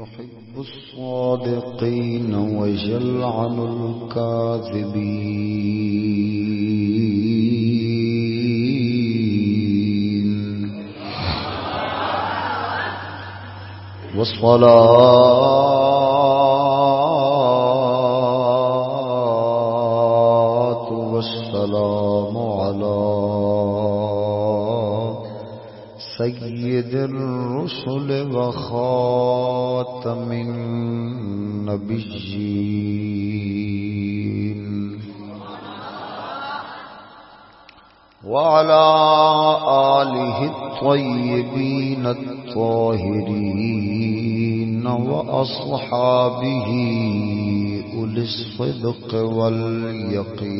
يحب الصادقين ويلعن الكاذبين. والصلاة والسلام على سيد الرسل وخاص وخاتم النبيين وعلى آله الطيبين الطاهرين وأصحابه أولي الصدق واليقين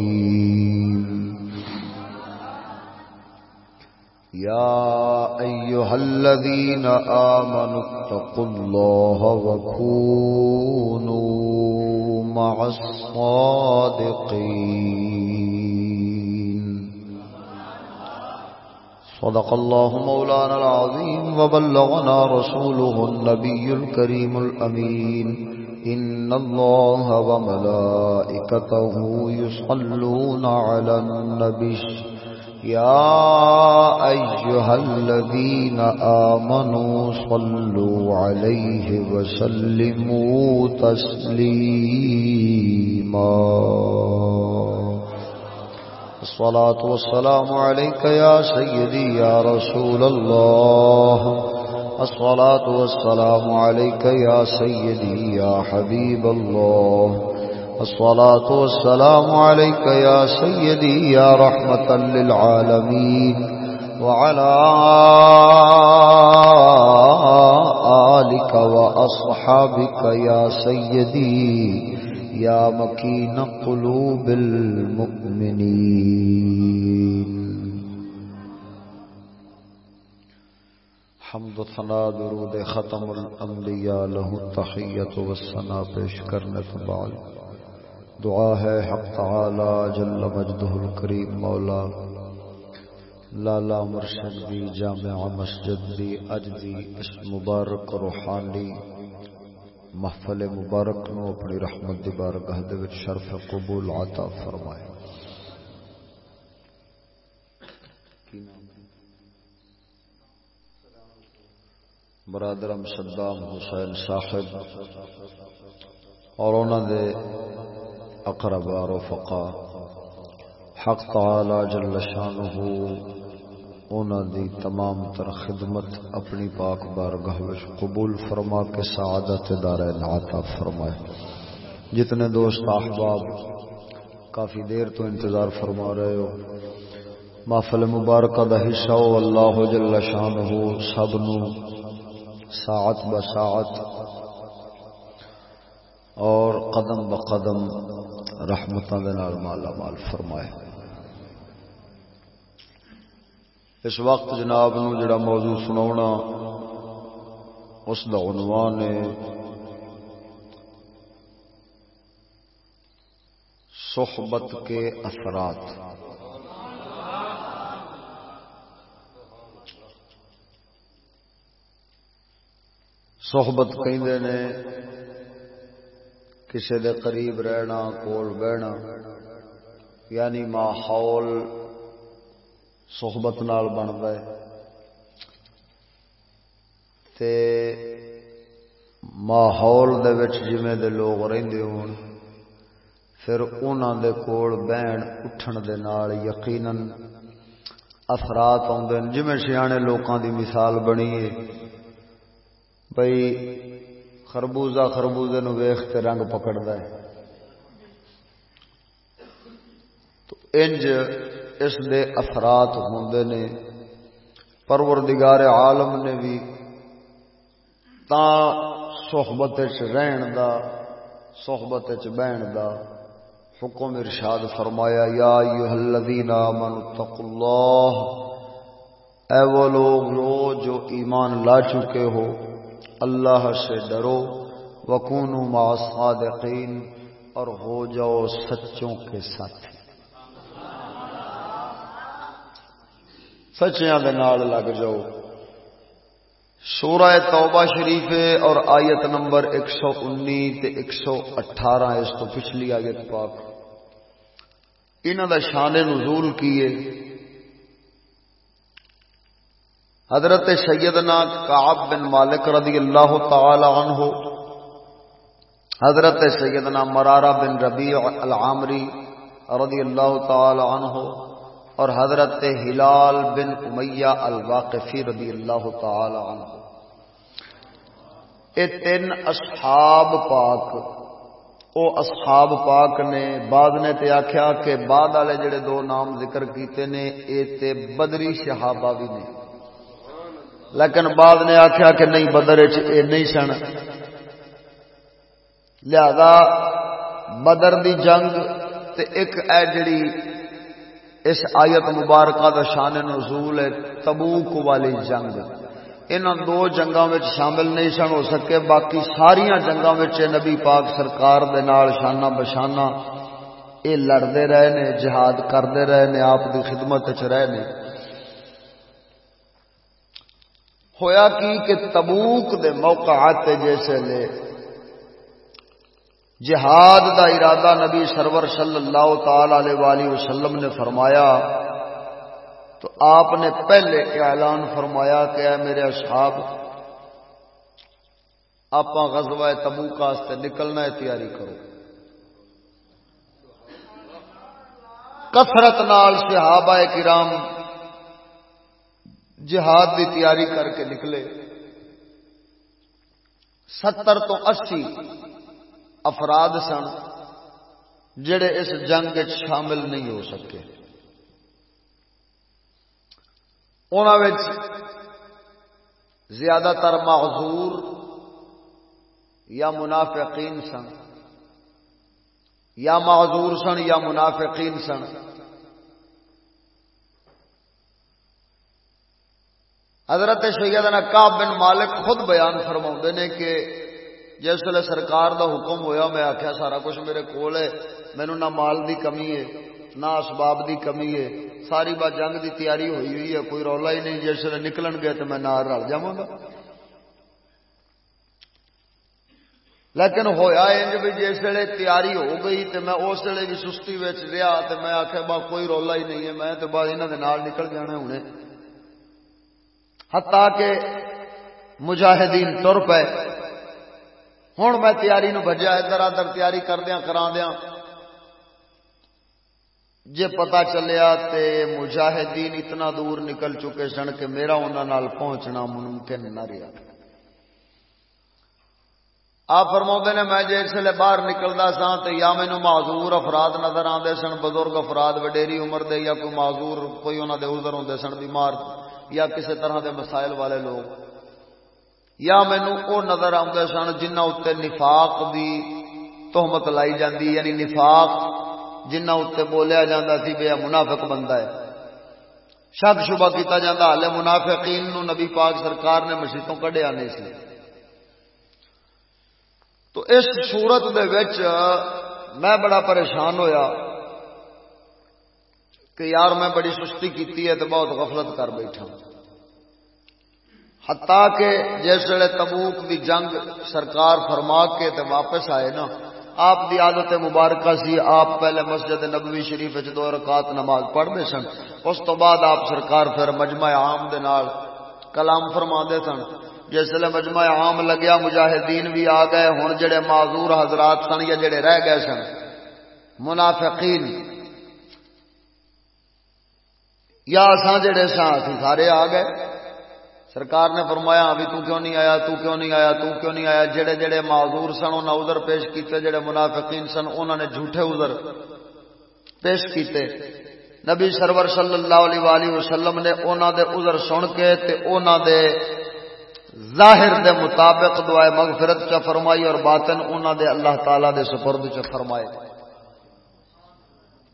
صدق الله مولانا العظيم وبلغنا رسوله النبي الكريم الأمين. إن الله وملائكته يصلون على النبي. يا أيها الذين آمنوا صلوا عليه وسلموا تسليما. الصلاة والسلام عليك يا سيدي يا رسول الله. الصلاة والسلام عليك يا سيدي يا حبيب الله. الصلاة والسلام عليك يا سيدي يا رحمة للعالمين. وعلى آلك وأصحابك يا سيدي يا مكين قلوب المؤمنين. حمد و ثنا درود ختم الانبیاء له التحیت والثنا پیش کرنے کے بعد. دعا ہے حق تعالی جل مجدہ الکریم مولا. لالا مرشد دی جامع مسجد دی اج دی اس مبارک روحانی محفل مبارک نو اپنی رحمت دی بارگاہ دے وچ شرف قبول عطا فرمائے۔ برادرم صدام حسین صاحب اور انہوں دے اقرب و فقا حق تعالی جل شانہ انہوں دی تمام تر خدمت اپنی پاک بارگاہ وچ قبول فرما کے سعادت دارین عطا فرمائے۔ جتنے دوست احباب کافی دیر تو انتظار فرما رہے ہو، محفل مبارکہ دا حصہ ہو، اللہ جل شانہ سب نو ساعت بساعت اور قدم بقدم رحمتوں کے نال مالا مال فرمائے۔ اس وقت جناب نو جڑا موضوع سنا اس کا عنوان ہے، صحبت کے اثرات۔ صحبت کہندے نے کسی دے قریب رہنا، کول بہنا یعنی ماحول صحبت نال بنتا ہے۔ تے ماحول دے وچ جویں دے لوگ رہندے ہون، پھر انہاں دے کول بہن اٹھن دے نال یقیناً اثرات آتے ہیں جویں سیانے لوکاں دی مثال بنی ہے بھائی خربوزہ خربوزے نو ویخ کے رنگ پکڑتا ہے۔ تو انج اس دے اثرات ہوں نے۔ پروردگار عالم نے بھی تا صحبت رہن دا، صحبت بہن دا حکم ارشاد فرمایا، یا ایوہ الذین آمنوا اتقوا اللہ۔ اے وہ لوگ لو جو ایمان لا چکے ہو، اللہ سے ڈرو۔ وکون صادقین اور ہو جاؤ سچوں کے ساتھ۔ سچیاں نال لگ جاؤ۔ سورہ توبہ شریف اور آیت نمبر ایک سو انی ایک سو اٹھارہ اس کو پچھلی آیت پاک۔ انہوں دا شان نزول کیے حضرت سیدنا کعب بن مالک رضی اللہ تعالی عنہ، حضرت سیدنا مرارہ بن ربیع العامری رضی اللہ تعالی عنہ اور حضرت ہلال بن امیہ الواقفی رضی اللہ تعالی عنہ۔ یہ تین اصحاب پاک او اصحاب پاک نے بعد نے تے آخیا کہ بعد والے جڑے دو نام ذکر کیتے نے اے تے بدری شہابہ بھی نے۔ لیکن بعد نے آخیا کہ نہیں، بدر اے نہیں سن۔ لہذا بدر دی جنگ تے ایک اے جڑی اس آیت مبارکہ دا شان نزول ہے تبوک والی جنگ۔ ان دو جنگاں وچ شامل نہیں سن، ہو سکے باقی ساریاں جنگاں وچ نبی پاک سرکار دے نال شانہ بشانہ اے لڑدے رہے نے، جہاد کردے رہے نے، آپ دی خدمت وچ رہے نے۔ ہویا کی کہ تبوک دے موقعات جیسے لے جہاد دا ارادہ نبی سرور صلی اللہ تعالی علیہ وسلم نے فرمایا، تو آپ نے پہلے اعلان فرمایا کہ اے میرے اصحاب آپ غزوہ تبو کاستے نکلنا ہے، تیاری کرو۔ کثرت نال صحابہ کرام جہاد دی تیاری کر کے نکلے۔ ستر تو اسی افراد سن جڑے اس جنگ شامل نہیں ہو سکے۔ ان زیادہ تر معذور یا منافقین سن۔ یا معذور سن یا منافقین سن۔ حضرت سیدنا کعب بن مالک خود بیان فرما نے کہ جس ویلے سرکار دا حکم ہویا، میں آخیا سارا کچھ میرے کول ہے مینو نہ مال دی کمی ہے، نہ اسباب دی کمی ہے، ساری بات جنگ دی تیاری ہوئی ہوئی ہے، کوئی رولا ہی نہیں، جس ویلے نکلن گیا تو میں نہ رل جا گا۔ لیکن ہویا انج بھی جس ویلے تیاری ہو گئی تو میں اس ویلے بھی سستی رہا تو میں آخیا با کوئی رولا ہی نہیں ہے، میں تو بعد یہاں نکل جانا ہوں ہتا کہ مجاہدین تر پے۔ ہوں میں تیاری نو بجیا ادھر ادھر تیاری کردیا کرا دیا جے پتا چلیا تے مجاہدین اتنا دور نکل چکے سن کہ میرا انہوں پہنچنا ممکن نہ رہا آپ فرما نے، میں جسے باہر نکلتا سا تو یا مینو معذور افراد نظر آتے سن، بزرگ افراد وڈیری عمر دے یا کوئی معذور، کوئی انہوں دے ادھر ہوں سن، بیمار یا کسی طرح دے مسائل والے لوگ۔ یا مینو وہ نظر آتے سن جنہ اتنے نفاق دی تہمت لائی جاندی یعنی نفاق جنہ اتنے بولیا جاتا سی، بے منافق بندہ ہے۔ شک شبہ کیتا جاتا ہالے منافقین نو نبی پاک سرکار نے مسیتوں کڈیا نہیں سی۔ تو اس صورت دے وچ میں بڑا پریشان ہویا کہ یار میں بڑی سستی کیتی ہے تو بہت غفلت کر بیٹھا۔ ہتا کہ جس ویلے تبوک دی جنگ سرکار فرما کے تے واپس آئے نا، آپ دی عادت مبارکہ سی، آپ پہلے مسجد نبوی شریف دو رکعت نماز پڑھتے سن، اس تو بعد آپ سرکار پھر مجمع عام دے نال کلام فرما دے سن۔ جس ویلے مجمع عام لگیا، مجاہدین بھی آ گئے ہوں جڑے معذور حضرات سن یا جڑے رہ گئے سن۔ منافقین، یا اساں جڑے سن سارے آ گئے۔ سرکار نے فرمایا، ابھی تو کیوں نہیں آیا؟ تو کیوں نہیں آیا؟ تو کیوں نہیں آیا؟ جڑے جڑے معذور سن انہوں نے ادھر پیش کیتے، جڑے منافقین سن انہوں نے جھوٹے ادھر پیش کیتے۔ نبی سرور صلی اللہ علیہ وآلہ وسلم نے انہوں دے ادھر سن کے تے انہوں دے ظاہر دے مطابق دعائے مغفرت چا فرمائی اور باطن انہوں دے اللہ تعالی دے سپرد چا فرمائے۔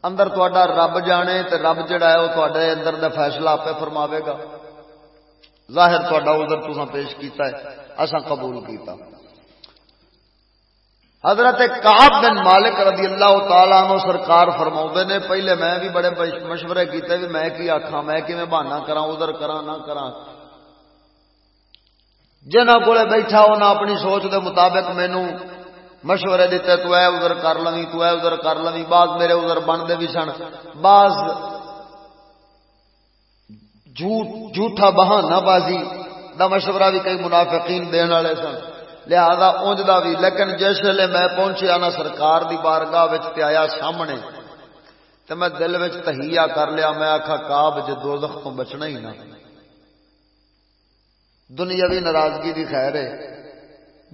اندر تو رب جانے تے رب جڑا ہے وہ تے اندر دا فیصلہ آپ فرماوے گا۔ ظاہر تا ادھر تو پیش کیتا ہے اصا قبول کیتا۔ حضرت کاب بن مالک رضی اللہ تعالیٰ عنہ سرکار فرما نے، پہلے میں بھی بڑے مشورے کیتے بھی میں کی آخا میں کہ بہانا کرا ادھر کرا نہ کرا جنہ کو بیٹھا انہیں اپنی سوچ دے مطابق مینو مشورے دیتے تو اے ادھر کر لوی تو اے ادھر کر لوی بعض میرے ادھر بنتے بھی سن، بعض جھوٹا بہانا بازی دا مشورہ بھی کئی منافقین دین والے سن۔ لہذا اونج دا بھی۔ لیکن جس ویلے میں پہنچیا نا سرکار دی بارگاہ وچ تے آیا سامنے، تے میں دل وچ تہیا کر لیا۔ میں آکھا کاب جے دوزخ تو بچنا ہی نہ دنیاوی ناراضگی دی خیر ہے۔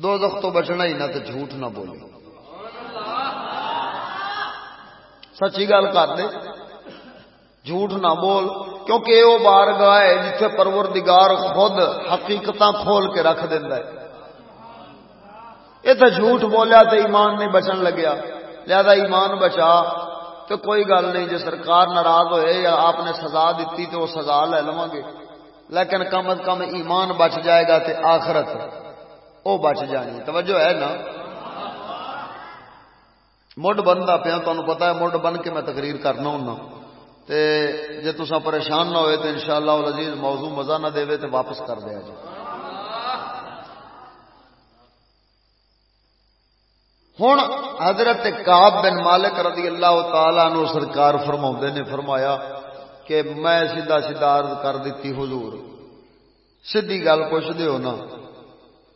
دوزخ تو بچنا ہی نہ تے جھوٹ نہ بولی سچی گل کر دے۔ جھوٹ نہ بول، کیونکہ وہ بارگاہ ہے جتھے پروردگار خود حقیقت کھول کے رکھ دینا ہے۔ یہ تو جھوٹ بولیا تو ایمان نہیں بچن لگیا۔ لہذا ایمان بچا تو کوئی گل نہیں جی سرکار ناراض ہوئے یا آپ نے سزا دیتی تو وہ سزا لے لوا گے۔ لیکن کم از کم ایمان بچ جائے گا تے آخرت وہ بچ جانی۔ توجہ ہے نا؟ مڈ بنتا پیا تمہیں پتا ہے مڈ بن کے میں تقریر کرنا ہوں تے جے تسا پریشان نہ ہوئے تو انشاءاللہ العزیز موضوع مزہ نہ دے تو واپس کر دیا جی ہوں حضرت کاب بن مالک رضی اللہ تعالی نو سرکار فرما نے فرمایا کہ میں سیدھا سیدھا عرض کر دیتی حضور، سیدھی گل پوچھ دیو نا،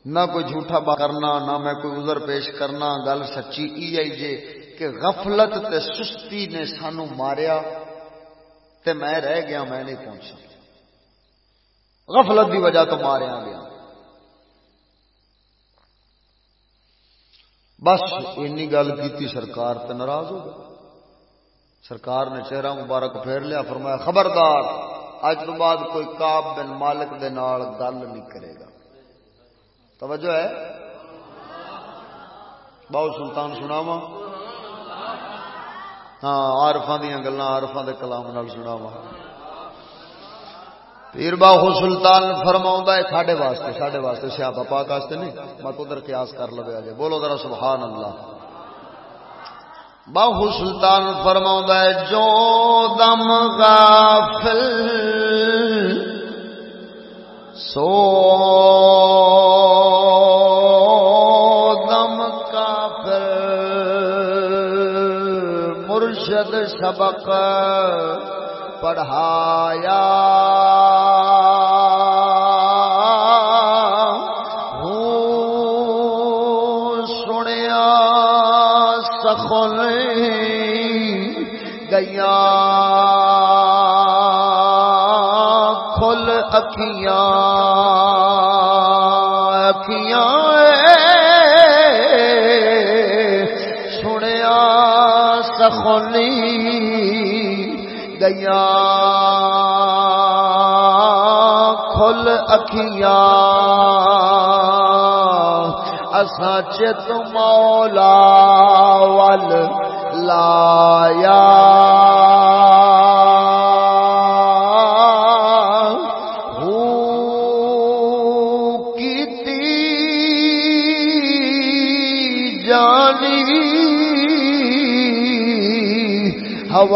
نہ کوئی جھوٹا با کرنا، نہ میں کوئی عذر پیش کرنا، گل سچی ای آئی جے کہ غفلت تے سستی نے سانو ماریا۔ تے میں رہ گیا، میں نہیں پہنچا۔ غفلت دی وجہ تو ماریا گیا۔ بس اینی گل کی سرکار تے ناراض ہو گیا سرکار نے چہرہ مبارک پھیر لیا، فرمایا، خبردار، اج تو بعد کوئی کاب بن مالک دے نال گل نہیں کرے گا۔ توجہ ہے؟ بہت سلطان سناوا ہاں آرفا دیا گلیں آرفا دے کلام نال سناوا پیر باہو سلطان فرما ہے، ساڈے واسطے ساڈے واسطے سیاپا پاک واسطے نہیں۔ مت ادھر قیاس کر لو جی بولو ذرا سبحان اللہ۔ باہو سلطان فرما ہے، جو دم غافل، سو مرشد سبق پڑھایا۔ سنیا سخل گیا کھل اکھیاں۔ والی گیا کھل اکھیاں۔ اسا چت مولا ول لایا۔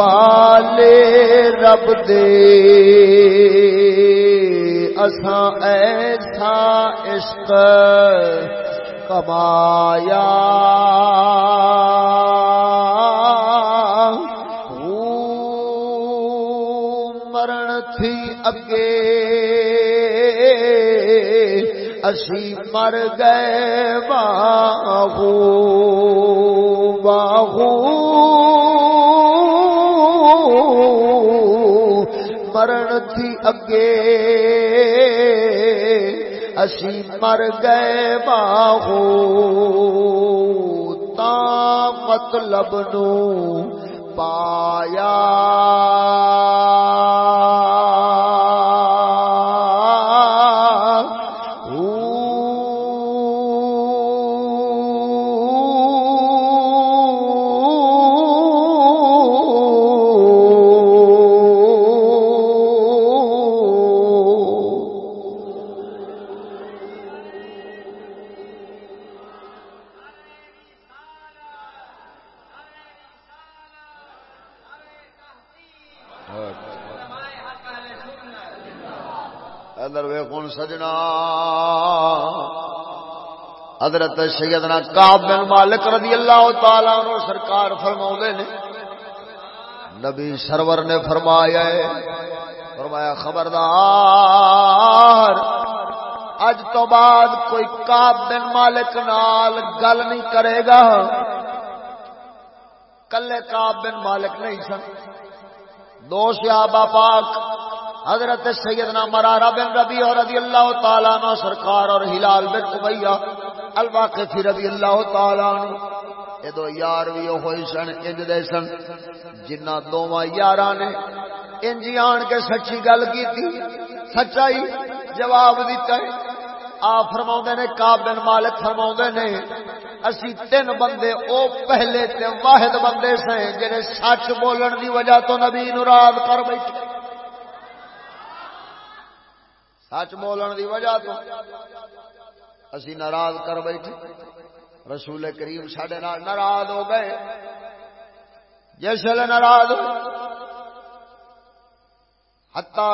حوالے رب دے۔ اساں ایسا عشق کمایا۔ مرن تھی اگے۔ اسی مر گئے باہو باہو۔ تھی اگے۔ اسی مر گئے باہو تا مطلب نو پایا۔ حضرت سیدنا کعب بن مالک رضی اللہ تعالی عنہ سرکار فرماؤندے نے، نبی سرور نے فرمایا ہے، فرمایا خبردار، اج تو بعد کوئی کعب بن مالک نال گل نہیں کرے گا۔ کلے کعب بن مالک نہیں سن۔ دو صحابہ پاک، حضرت سیدنا مرارہ بن ربی اور رضی اللہ تعالیٰ عنہ سرکار اور ہلال بن عبیہ الواقفی رضی اللہ تعالیٰ عنہ، یہ دو یار بھی ہوئی سن، انج دے سن، جنہ دوواں یاراں نے انج آن کے سچی گل کی تھی سچائی جواب دیتا ہے۔ آ فرما نے کا بن مالک فرما نے، اسی تین بندے، او پہلے تے واحد بندے سے جڑے سچ بولن دی وجہ تو نبی ناراض کر بیٹھے۔ سچ بولن دی وجہ تو اسی ناراض کر بیٹھے۔ رسول کریم سڈے ناراض ہو گئے۔ جس ناراض ہتا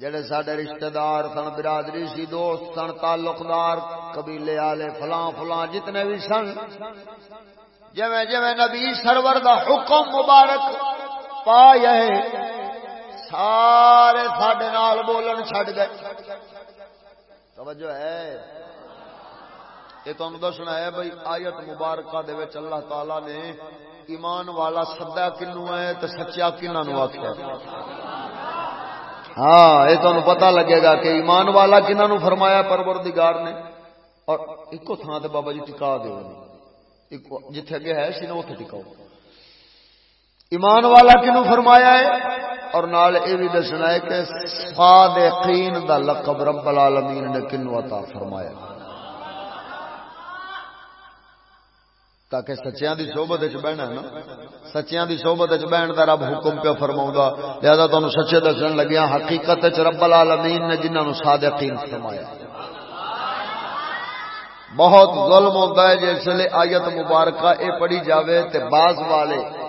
جڑے سڈے رشتے دار سن، برادری سی، دوست سن تعلقدار قبیلے والے فلاں فلاں جتنے بھی سن، جویں جویں نبی سرور دا حکم مبارک پایا سارے سڈے نال بولن چھڈ گئے۔ توجہ ہے؟ یہ تمہیں دسنا ہے بھائی آیت مبارکہ دے وچ اللہ تعالی نے ایمان والا سدا کنو ہے تو سچیا کنہوں آخیا ہاں یہ تمہیں پتا لگے گا کہ ایمان والا کنہوں فرمایا پروردگار نے۔ اور ایک تھان سے بابا جی ٹکا دے۔ جتھے اگے ہے سی نا اتنے ٹکاؤ۔ ایمان والا کنو فرمایا ہے؟ اور نال یہ بھی دسنا ہے کہ صادقین دا لقب رب العالمین نے کنو عطا فرمایا۔ تاکہ سچیاں دی صحبت وچ بہنا نا۔ سچیاں دی صحبت وچ بہن دا رب حکم پہ فرماوندا لہذا تانوں سچے دسن لگیا حقیقت وچ رب العالمین نے جنہاں نو صادقین فرمایا۔ بہت ظلم ہوتا ہے جس لیے آیت مبارکہ اے پڑھی جاوے تے باز والے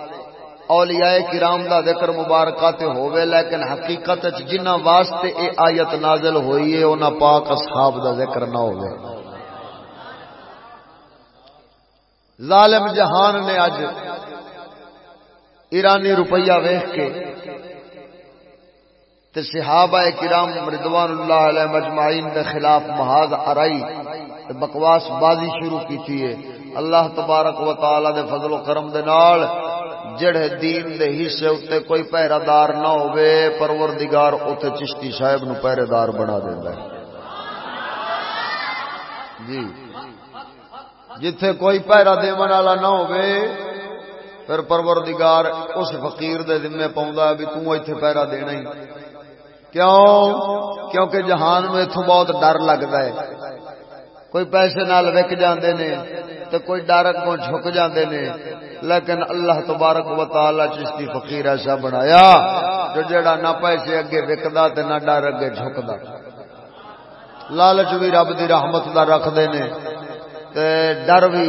اولیاء کرام دا ذکر مبارکہ تے ہووے، لیکن حقیقت وچ جنہاں واسطے اے آیت نازل ہوئی ہے، انہاں پاک اصحاب دا ذکر نہ ہووے۔ ظالم جہان نے اج ایرانی روپیہ ویخ کے تے صحابہ کرام رضوان اللہ علیہ مجمعین دے خلاف محاذ ارائی تے بکواس بازی شروع کی تھی ہے۔ اللہ تبارک و تعالی دے فضل و کرم دے نال جڑے دین دے حصے اتے کوئی پہرہ دار نہ ہوئے پروردگار اتے چشتی صاحب نو پہرے دار بنا دیندا جی۔ جتھے کوئی پیرا دے والا نہ ہوئے پھر پروردگار اس فقیر دے ذمے پاؤں بھی توں ایتھے پیرا دینا ہی۔ کیوں؟ کیونکہ جہان میں اتوں بہت ڈر لگتا ہے۔ کوئی پیسے نال وک جاندے نے تو کوئی ڈر کو جھک جاندے نے لیکن اللہ تبارک و تعالی چشتی فقیر ایسا بنایا جو جڑا نہ پیسے اگے وکدا تے نہ ڈر اگے جھکدا۔ لالچ بھی رب دی رحمت دا رکھدے نے ڈر بھی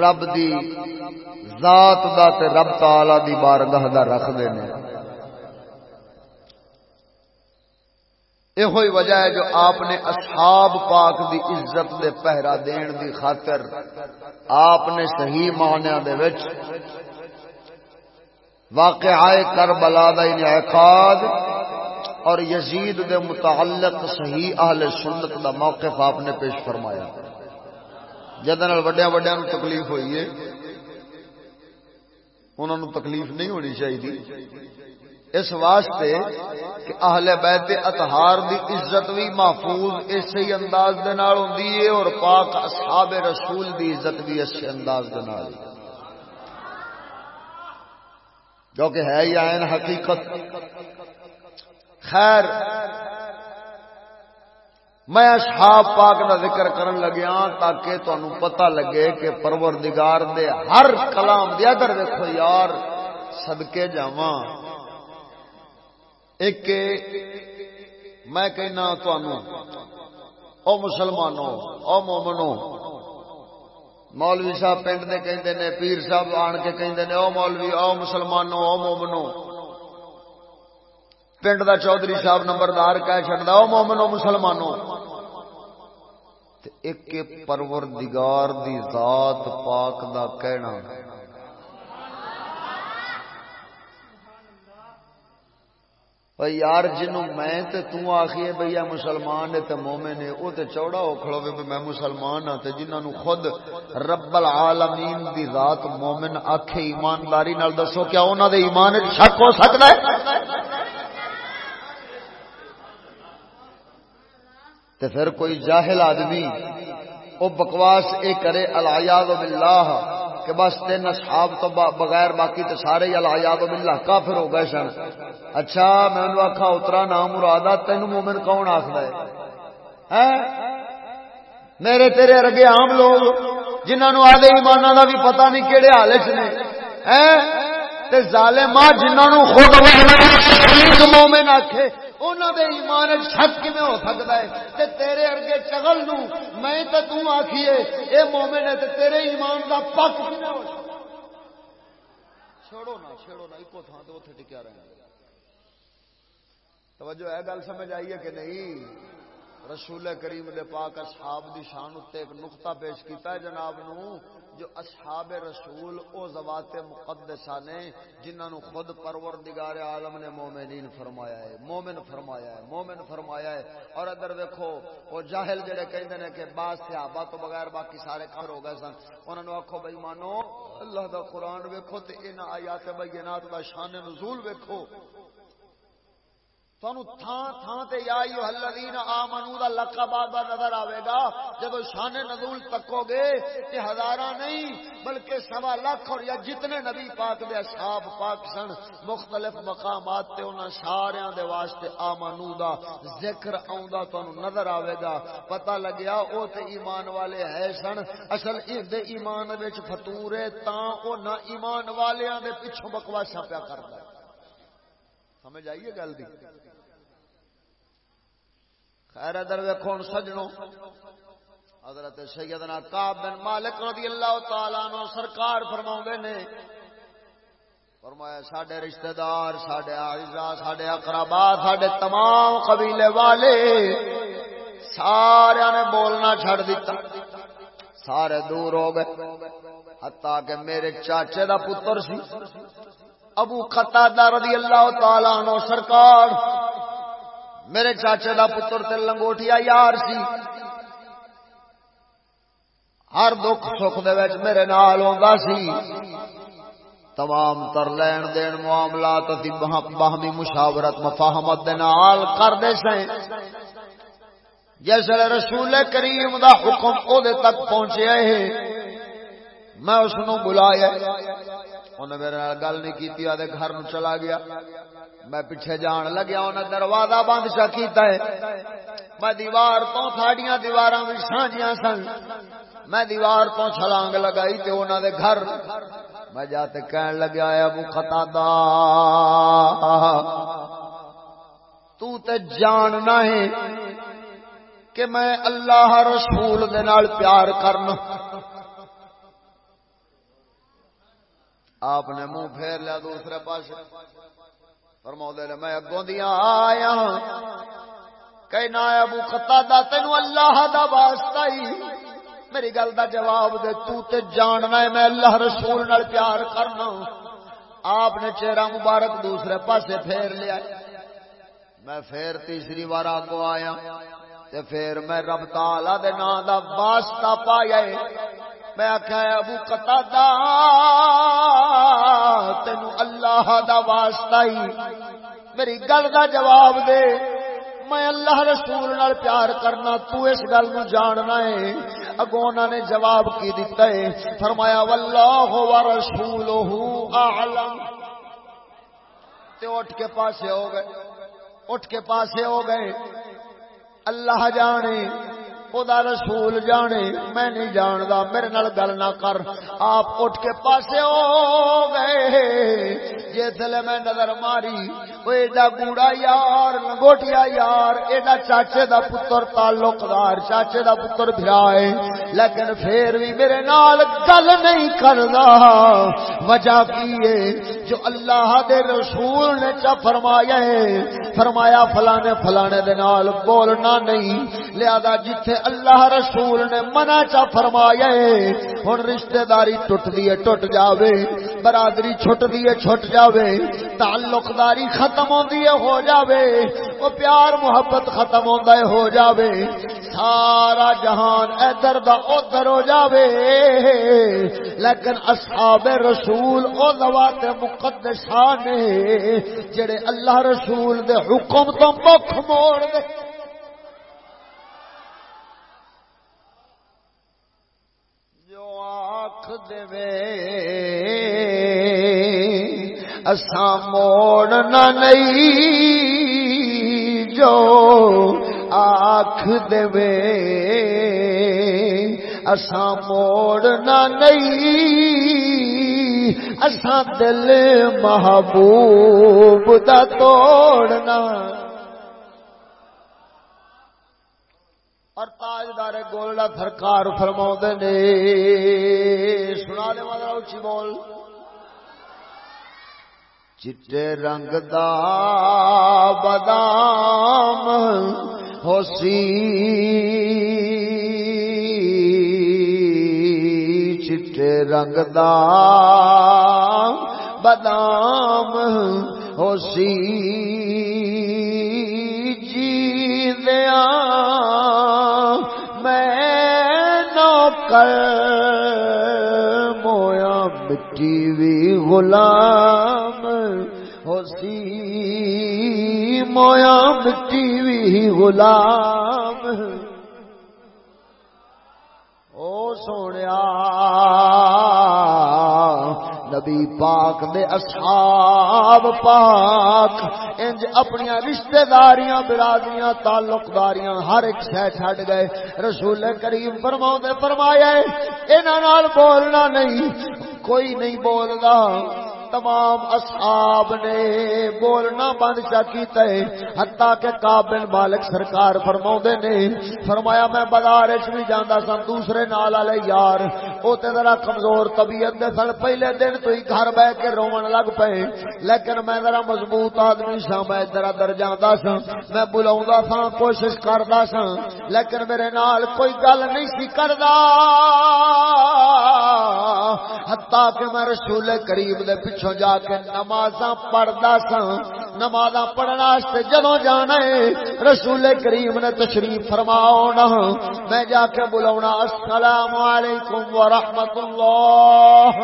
رب دی ذات دا تے رب تعالی دی بارگاہ دا رکھ نے۔ یہ وجہ ہے جو آپ نے اصحاب پاک دی عزت دے پہرا دین دی خاطر آپ نے صحیح معنی دے وچ واقعہ کربلا دا انعقاد اور یزید دے متعلق صحیح اہل سنت دا موقف آپ نے پیش فرمایا۔ جہد وڈیا وڈیا تکلیف ہوئی ہے انہوں تکلیف نہیں ہونی چاہیے اس واسطے کہ اہل بیت اتہار دی عزت بھی محفوظ اسی انداز دے نال ہوندی ہے اور پاک اصحاب رسول دی عزت بھی اسی انداز دے نال جو کہ ہے ہی آئین حقیقت۔ خیر، میں اصحاب پاک کا ذکر کرن لگیا تاکہ تمہیں پتہ لگے کہ پروردگار دے ہر کلام دے ادھر دیکھو یار، صدقے جاواں۔ ایک میں کہنا تمہوں او مسلمانوں، او مومنوں، مولوی صاحب پنڈ دے کہندے نے، پیر صاحب آن کے کہندے نے، او مولوی، او مسلمانوں، او مومنوں۔ پنڈ دا چودھری صاحب نمبردار کہہ چڑھتا وہ مومنو مسلمانوں۔ ایک پرور دگار دی ذات پاک دا کہنا بھائی یار جنوں میں تے تو آخی ہے بھئی مسلمان نے تے مومن نے او تے چوڑا ہو کھڑو وے میں مسلمان ہاں تے جنہاں نو خود رب العالمین دی ذات مومن آکھے ایمانداری نال دسو کیا انہاں دے ایمان وچ شک ہو سکدا ہے تے پھر کوئی جاہل آدمی او بکواس اے کرے العیاذ باللہ کہ بس تین اصحاب تو بغیر باقی تو سارے ہی الحیات باللہ کافر ہو گئے سن۔ اچھا میں نے آخا اترا نام مرادا تین مومن کون آخر ہے؟ ہاں؟ میرے تیرے رگے عام لوگ جنہوں آدھے ایمان دا بھی پتہ نہیں کہڑے حالے چ نے۔ ہاں؟ ظالم جنہوں خود مومن آخے انہوں دے ایمان شک کی ہو سکتا ہے؟ تے تیرے ارگے چگل نو میں تے تو آکھیے، اے مومن ہے تے تیرے ایمان دا پک چھوڑو نا چھوڑو نا، ایکو تھان تے اوتھے ٹکیا رہنا۔ توجہ ہے گل سمجھ آئیے کہ نہیں؟ رسول کریم دے پاک اصحاب دی شان تے ایک نقطہ پیش کیتا ہے جناب نو، جو اصحاب رسول او زوات مقدسہ نے، جنہاں نو خود پروردگار عالم نے مومنین فرمایا ہے، مومن فرمایا ہے، مومن فرمایا ہے۔ اور ادھر دیکھو او جاہل جڑے کہندے نے کہ بعض صحابہ تو بغیر باقی سارے کافر ہو گئے سن۔ انہاں نو آکھو بھائی مانو، اللہ دا قرآن ویکھو تے انہاں آیات بینات دا شان نزول ویکھو۔ تھان تھان تے یا ایو الذین آمنو دا لقب آبا نظر آوے گا۔ جب شان نزول تکو گے کہ ہزاراں نہیں، بلکہ سوا لاکھ اور یا جتنے نبی پاک دے اصحاب پاک سن، مختلف مقامات تے انہاں سارے دے واسطے آمنو دا ذکر آوندا تانوں نظر آوے گا۔ پتہ لگیا او تے ایمان والے ہے سن۔ اصل دے ایمان وچ فتورے تاں او نہ ایمان والیاں دے پیچھے بکواسا پیا کردا سمجھ آئیے گل دی؟ خیر ادھر ویکو سجنوں۔ حضرت سیدنا کعب بن مالک رضی اللہ تعالیٰ نو سرکار فرما نے، فرمایا سڈے رشتہ دار سڈے آئزا سڈے اقربا سڈے تمام قبیلے والے سارا نے بولنا چھڑ دیتا سارے دور ہو گئے، حتیٰ کہ میرے چاچے دا پتر سی۔ ابو خطا رضی اللہ تعالیٰ نو سرکار، میرے چاچے دا پتر تے لنگوٹیا یار سی۔ ہر دکھ سکھ دے وچ میرے نال ہوندا سی۔ تمام تر لین دین معاملات دی باہمی مشاورت مفاہمت دے نال کردے سیں جیسے رسول کریم دا حکم او دے تک پہنچیا ہے، میں اس نو بلایا انہیں میرے گل نہیں کی آدھے گھر نو چلا گیا۔ میں پیچھے جان لگیا انہیں دروازہ بند چا کیتا ہے۔ میں دیوار تو ساڑیاں دیوار بھی سانجیاں سن۔ میں دیوار تو چھلانگ لگائی تے انہوں دے گھر۔ میں جاتے کہن لگیا ہے ابو خطا دا تو تے جاننا ہے کہ میں اللہ رسول دے نال پیار کرنا۔ آپ نے منہ پھیر لیا دوسرے پاس۔ فرما نے، میں اگوں دیا آیا ہاں۔ کہنا ابو خطا تین اللہ دا واسطہ ہی۔ میری گل دا جواب دے، تو تے جاننا ہے، میں اللہ رسول نال پیار کرنا آپ نے چہرہ مبارک دوسرے پاسے پھیر لیا۔ میں پھر تیسری بار آگو آیا ہاں۔ تے پھر میں رب تالا دے نا دا واسطہ پایا میں آخیا ابو کتا تین اللہ دا واسطہ ہی میری گل دا جواب دے۔ میں اللہ رسول نال پیار کرنا، تو اس گل نو جاننا ہے۔ اگوں انہوں نے جواب کی دیتا ہے، فرمایا، واللہ ورسولہ اعلم۔ تے اٹھ کے پاسے ہو گئے۔ اٹھ کے پاسے ہو گئے۔ اللہ جانے۔ خدا رسول جانے، میں نہیں جاندا، میرے نال گل نہ کر۔ آپ اٹھ کے پاسے ہو گئے۔ جسے میں نظر ماری۔ ایڈا بوڑا یار، لنگوٹیا یار، ایڈا چاچے دا پتر تعلق دار چاچے دا پتر ہے۔ لیکن پھر بھی میرے نال گل نہیں کردا۔ وجہ کی ہے؟ جو اللہ دے رسول نے چا فرمایا ہے۔ فرمایا، فلانے فلانے دے نال بولنا نہیں۔ لہذا جتھے اللہ رسول نے منع چا فرمایا ہے۔ ہن رشتہ داری ٹوٹ دی ہے، ٹوٹ جاوے۔ برادری چھٹ دی ہے، چھٹ جاوے۔ تعلق داری ختم ہوندی ہے، ہو جاوے۔ او پیار، محبت ختم ہوندا ہے، ہو جاوے۔ سارا جہان ادھر دا ادھر ہو جاوے۔ لیکن اصحاب رسول او ذوات مقدسان نے، جڑے اللہ رسول دے حکم تو مکھ موڑ دے جو آخ دے۔ اساں موڑنا نہیں جو آخ دے۔ اساں موڑنا نہیں اساں دل محبوب دا توڑنا اور تاجدار گولڈا سرکار فرما نے۔ سنا دے والا اچھی بول۔ چٹے رنگ دا بدام ہو سی۔ چٹے رنگ دا بدام ہو غلام ہو سی مویا مٹی بھی غلام۔ او سونے نبی پاک دے اصحاب پاک، انج اپنی رشتہ داریاں برادریاں تعلق داریاں ہر ایک شہ چھڈ گئے۔ رسول کریم فرماؤ دے فرمایا اے انہاں بولنا نہیں۔ کوئی نہیں بولدا۔ تمام اصحاب نے بولنا بند چا کیتا ہے حتیٰ کہ قابل مالک سرکار فرما نے، فرمایا میں بازار بھی جانا سن، دوسرے نال والے یار وہ تو ذرا کمزور طبیعت دے سن، پہلے دن تو ہی گھر بہ کے رون لگ پے لیکن میں ذرا مضبوط آدمی سا میں ادھر ادھر جانا سا میں بلا سا کوشش کرتا سا لیکن میرے نال کوئی گل نہیں سی کردا۔ حتیٰ کہ میں رسول کریم دے پیچھے پچھوں جا کے نماز پڑھتا سا نماز پڑھنے جدو جانا رسول کریم نے تشریف فرماؤ میں جا کے بلا السلام علیکم ورحمۃ اللہ۔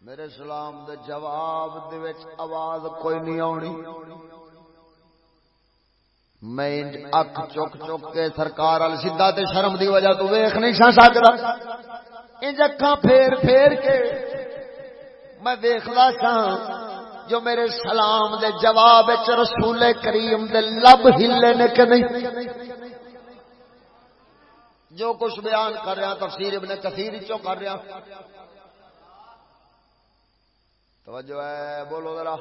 میرے سلام دے جواب دے وچ آواز کوئی نہیں آنی۔ میں اک چک چک کے سرکار سیدھا تے شرم دی وجہ تو ویکھ نہیں سکتا انج اکھاں پھیر پھیر کے میں دیکھتا سا جو میرے سلام دے جواب رسول کریم دے لب ہلے نے کہ نہیں؟ جو کچھ بیان کر رہا، تفسیر ابن کثیر چو کر رہا۔ توجہ ہے، بولو ذرا۔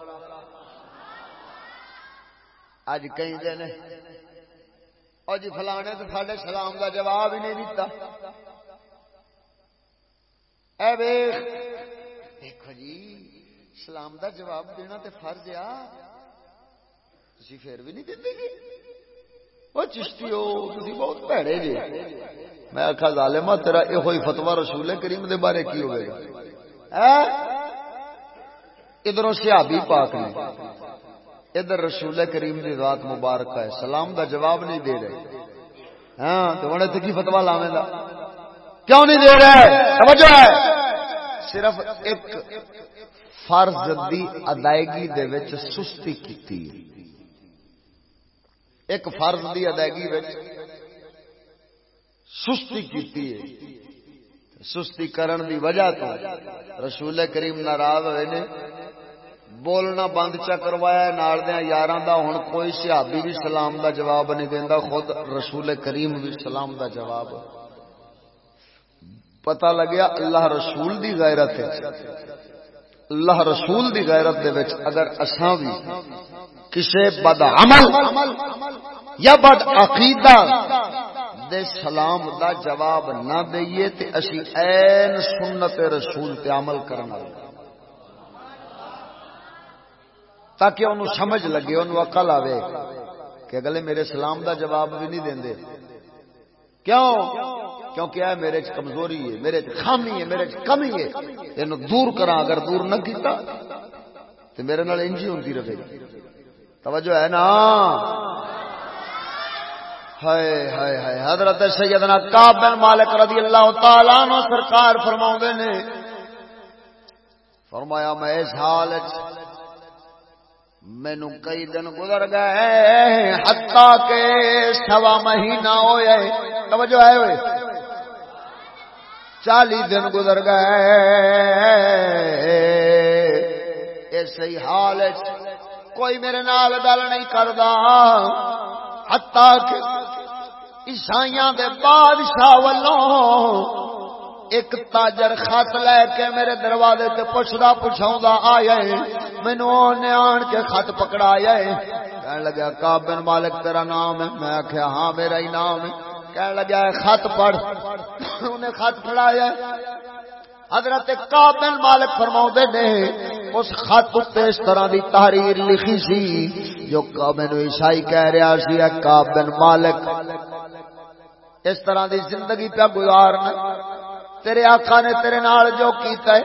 اج کئی دن اور جی فلانے تو سارے سلام کا جواب ہی نہیں دیتا اے ویخ، دیکھو جی سلام دا جواب دینا تے فرض آ تھی پھر بھی نہیں دے جی۔ وہ چشتی ہو تھی بہت پیڑے جی۔ میں آخا ظالما تیرا یہ فتوا رسول کریم دے بارے کی ہوئے گا؟ ادھر سیابی پاک نے۔ ادھر رسول کریم دی ذات مبارک ہے۔ سلام دا جواب نہیں دے رہے۔ ہاں تو انہیں تو کی فتوا لاویں گا کیوں نہیں دے رہے؟ توجہ ہے؟ صرف ایک فرض دی ادائیگی دے وچ سستی کیتی۔ ایک فرض دی ادائیگی وچ سستی کیتی ہے۔ سستی کرن دی وجہ تو رسول کریم ناراض ہوئے نے۔ بولنا بند چا کروایا نال دیا یاراں دا۔ ہن کوئی صحابی بھی سلام دا جواب نہیں دیندا، خود رسول کریم بھی سلام دا جواب۔ پتا لگیا اللہ رسول دی غیرت ہے۔ اللہ رسول دی غیرت دے وچ اگر اساں بھی کسے بد عمل یا بد عقیدہ دے سلام دا جواب نہ دئیے تے اسی این سنت رسول تے عمل کرنا تاکہ انہوں سمجھ لگے انہوں عقل آوے کہ اگلے میرے سلام دا جواب بھی نہیں دیں دے۔ کیوں؟ کیونکہ اے میرے چ کمزوری ہے، میرے چ خامی ہے، میرے چ کمی ہے۔ یہ دور کرا اگر دور نہ کیتا تو میرے نال انجی ہوتی رہے۔ گی توجہ ہے نا؟ ہائے ہائے ہائے۔ حضرت سیدنا کعب بن مالک رضی اللہ تعالی عنہ سرکار فرماوندے نے، فرمایا میں اس حال مینو کئی دن گزر گئے حتا کے سوا مہینہ ہوئے۔ توجہ ہے۔ ہوئے چالی دن گزر گئے۔ اسی حال کوئی میرے نال گل نہیں کرتا ہتا کہ عیسائیاں دے بادشاہ والوں ایک تاجر خط لے کے میرے دروازے تے پوچھدا پوچھاوندا آیا ہے مینوں آن کے خط پکڑایا ہے کہنے لگا کعب بن مالک تیرا نام ہے؟ میں کہیا ہاں میرا ہی نام ہے۔ کہنے لگا خط پڑھ۔ انہیں خط پڑھایا حضرت کعب بن مالک فرماوندے نے، اس خط تے اس طرح دی تحریر لکھی سی، جو مینوں عیسائی کہہ رہا سی کعب بن مالک، اس طرح دی زندگی پہ گزارنا۔ تیرے آقا نے تیرے نال جو کیتا ہے،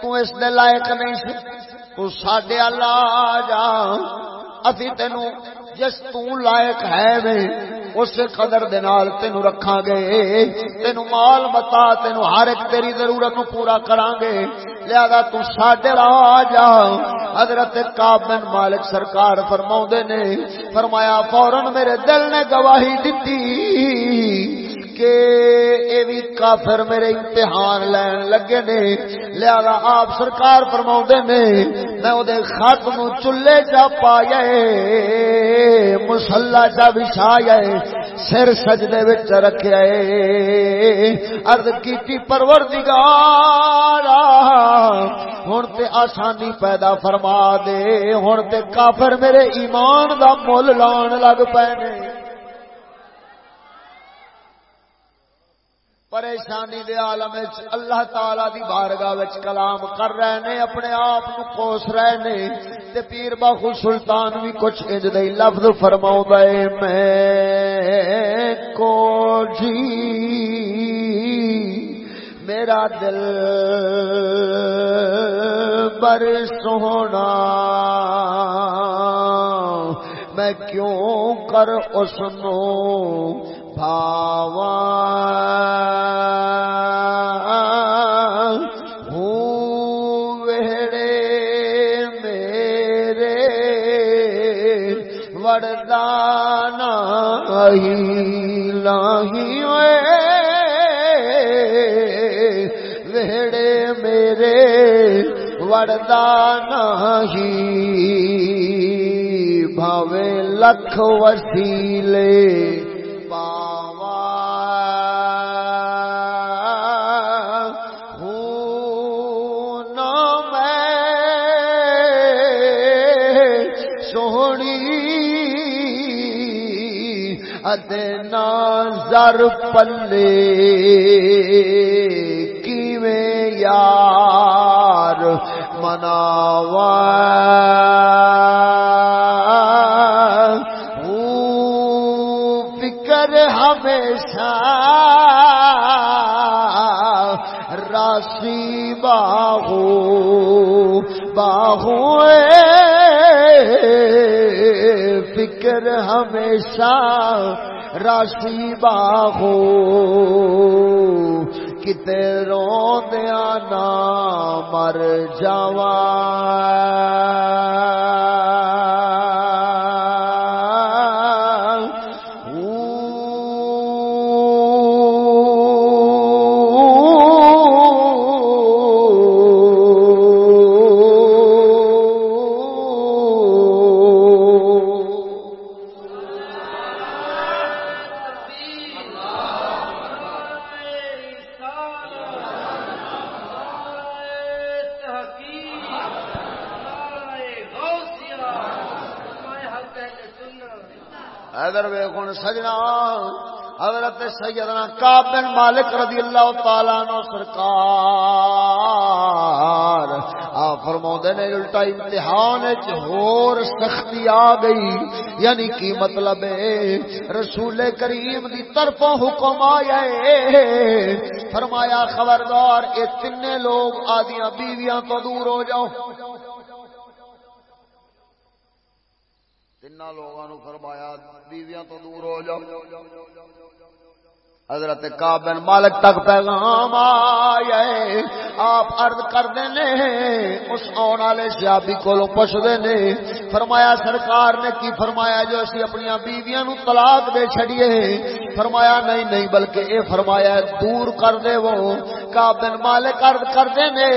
تو اس دے لائق نہیں سی۔ تو ساڈے اللہ جا، اسی تینوں جس تو لائق ہے وے، اس قدر دے نال تینو رکھاں گے۔ تینو مال بتا، تینو ہر ایک تیری ضرورت نو پورا کران گے۔ لہذا تو ساڈے لا جا حضرت کعب بن مالک سرکار فرماوندے نے، فرمایا فورن میرے دل نے گواہی دتی۔ کہ اے بھی کافر میرے امتحان لین لگے نے، لہذا آپ سرکار فرما نے، میں وہ خط نو چلے چا پایا مسلا چا بچھایا سر سجدے وچ رکھیا ارد کیتی پروردگار، ہن تے آسانی پیدا فرما دے، ہن تے کافر میرے ایمان دا مول لان لگ پے پریشانی دے عالم اللہ تعالی دی بارگاہ وچ کلام کر رہے نے، اپنے آپ نو کوس رہے نے۔ تے پیر باخو سلطان بھی کچھ انج دے لفظ فرماؤں دے میں کو جی میرا دل بر سونا، میں کیوں کر اس نو بھاوا ویڑے میرے وردان لاہی ویڑے میرے وردان ہی بھاوے لکھ وسیلے سونی ادنا زر پلے کیویں یار مناوا ہمیشہ راسی باہو باہو ذکر ہمیشہ راسی باہو۔ کتے رو دیا نا مر جاوا سیدنا بن مالک رضی اللہ تعالی عنہ سرکار آ فرماؤندے نے الٹا امتحان ہور سختی آ گئی۔ یعنی کی مطلب ہے، رسول کریم دی طرفوں حکم آیا ہے۔ فرمایا، خبردار اے تین لوگ آدیاں بیویاں تو دور ہو جاؤ۔ تین لوگوں فرمایا، بیویاں تو دور ہو جاؤ۔ حضرت بن مالک تک پیغام آئے۔ آپ عرض کر دینے اس آن والے سیابی کو پوچھتے نے فرمایا سرکار نے کی فرمایا جو اسی اپنی بیویاں نو طلاق دے چھڑیے؟ فرمایا نہیں نہیں، بلکہ اے فرمایا دور کر دے وہ۔ کا بن مالک عرض کر دینے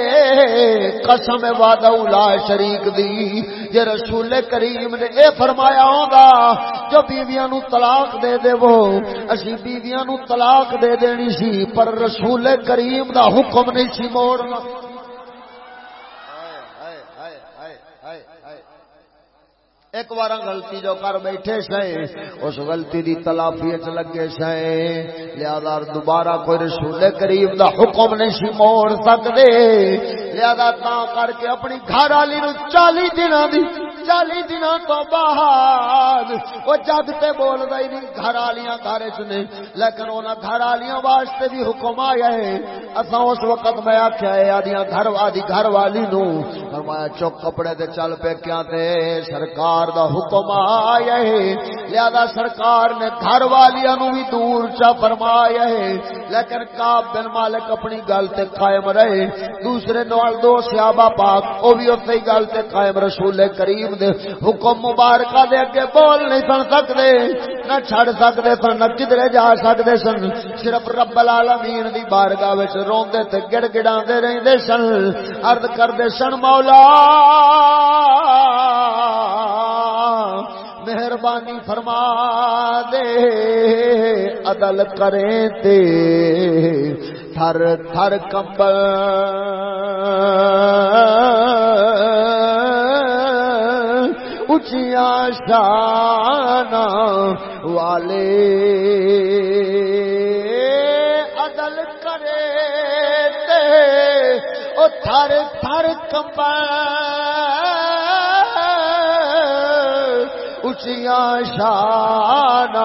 قسم وعدہ لا شریک دی۔ جے رسول کریم نے اے فرمایا ہوندا، جو بیویاں نو طلاق دے دے وہ، اسی بیویاں نو طلاق دے دینی سی، پر رسول کریم دا حکم نہیں سی موڑنا ایک بار غلطی جو کر بیٹھے سائیں اس غلطی دی تلافی اچ لگے سائیں لہذا دوبارہ کوئی رسول کریم دا حکم نہیں سی موڑ سکدے۔ لہذا تا کر کے اپنی گھر والی نو 40 دن دی 40 دنوں تو بعد او جگ تے بول دئی نہیں، گھر والیاں گھر وچ نے لیکن انہاں گھر والیاں واسطے بھی حکم آیا ہے۔ اساں اس وقت میں آکھیا ہے آدیاں گھر والی گھر والی نو فرمایا چوک کپڑے تے چل پے کیا تے سرکار دا حکم آیا ہے۔ لہذا سرکار نے گھر والیاں نو بھی دور چا فرمایا ہے۔ لیکن کاب بن مالک اپنی گل تے قائم رہے۔ دوسرے نوال دو صحابہ پاک، او بھی اتے گل تے قائم، رسول کریم دے، حکم مبارکہ دے اگے بول نہیں سن سکتے نہ چھڑ سکتے سن، نہ کدھر جا سکتے سن۔ صرف رب العالمین دی بارگاہ وچ روندے تے گڑ گڑاندے رہندے سن۔ عرض کردے سن، مولا، مہربانی فرما دے، عدل کریں تے، تھر تھر کمبل۔ اچیاں شان والے۔ عدل کرے تے او تھر تھر کمبل۔ اچیاں شان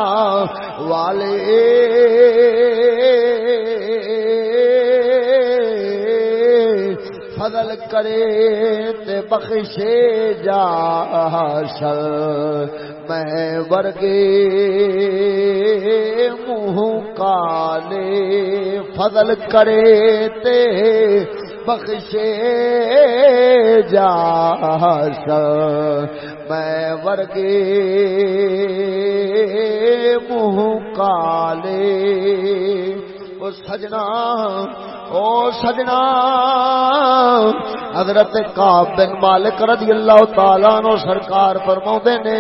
والے۔ کرے تے بخشے جا سر میں ورگے منہ کالے فضل کرے تے بخشے جا سر میں ورگے منہ کالے او سجنا او سجنا حضرت کعب بن مالک رضی اللہ تعالیٰ نو سرکار فرماؤں نے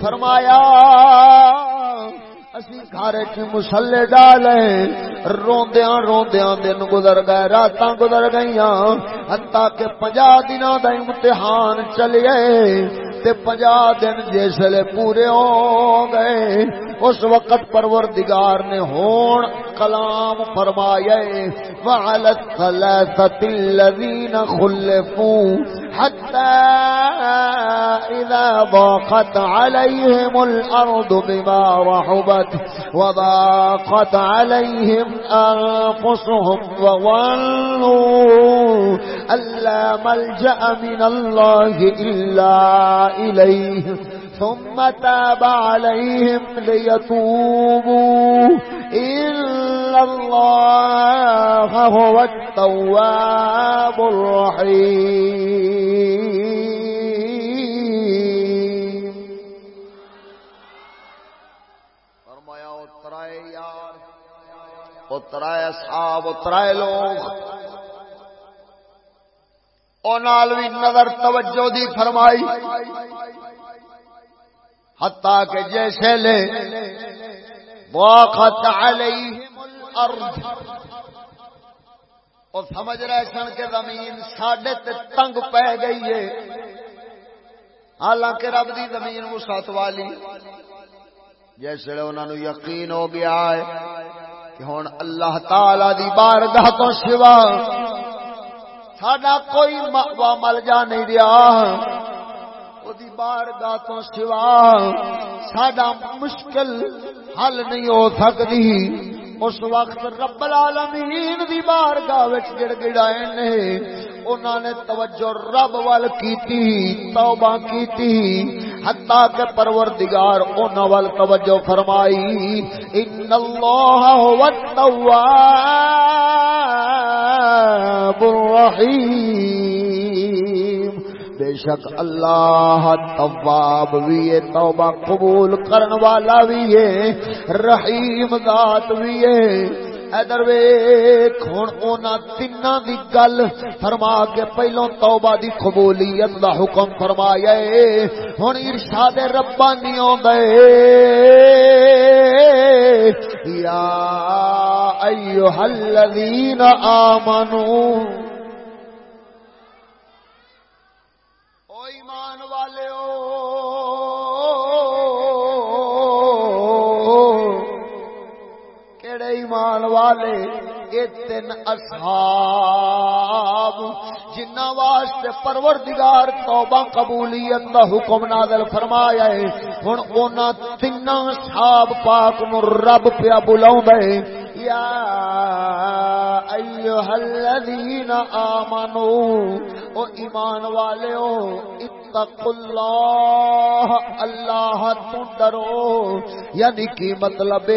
فرمایا اسی گھر چ مسلے ڈالے روندیاں روندیاں دن گزر گئے، راتاں گزر گئیاں۔ حتا کہ 50 دنوں دا امتحان چلے تے 50 دن جسلے پورے ہو گئے۔ اس وقت پروردگار نے ہون کلام فرمائے وعلى الثلاثة الذين خلفوا حتى إذا ضاقت عليهم الأرض بما رحبت وضاقت عليهم أنفسهم وظنوا ألا ملجأ من الله إلا إليه ثم تاب عليهم ليتوبوا. إن الله هو التواب الرحيم. فرمایا، اترائے یار، اترائے اصحاب، اترائے لوگ۔ او نال بھی نظر توجہ دی فرمائی۔ حتیٰ کہ جیسے لے واقت علیہم الارض۔ اور سمجھ رہے سن کہ زمین ساڈے تے تنگ پہ گئی ہے۔ حالانکہ رب دی زمین وسعت والی۔ جیسے انہوں نے یقین ہو گیا ہے کہ ہوں اللہ تعالی دی بارگاہ تو سوا ساڈا کوئی مل جا نہیں رہا۔ بارگاہ تو سوا ساڈا مشکل حل نہیں ہو سکتی اس وقت رب العالمین دی بارگاہ وچ گڑ گڑائے نے انہاں نے توجہ رب وال کیتی توبہ کیتی حتا کہ پروردگار انہاں وال توجہ فرمائی ان اللہ هو التواب الرحیم بے شک اللہ تواب بھی ہے، توبہ قبول کرن والا بھی ہے، رحیم ذات بھی ہے۔ ادھر ویکھ ہن اونا تیناں دی گل فرما کے پہلوں توبہ دی قبولیت دا حکم فرمایا اے ہن ارشاد ربانی اوندا یا ایھا الذین آمنو ایمان والے، یہ تین اصحاب۔ جنہ واسطے پروردگار توبہ قبولیت دا حکم نازل فرمایا ہے، ہن انہاں تین اصحاب پاک نو رب پیا بلاوندا ہے۔ یا ایوہ الذین آمنوا او ایمان والے ہو اتقوا اللہ اللہ تو ڈرو یعنی کی مطلب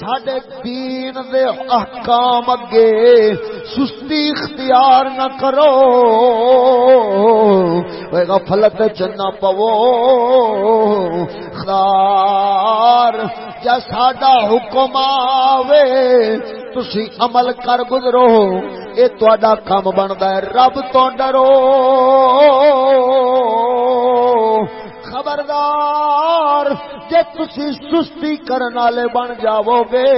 ساڈے دین دے احکام اگے سستی اختیار نہ کرو۔ غفلت چنا پو خدار یا ساڈا حکم آوے تسی عمل کر گزرو اے تہاڈا کم بندا ہے رب تو ڈرو۔ خبردار، جے تسی سستی کرن والے بن جاؤ گے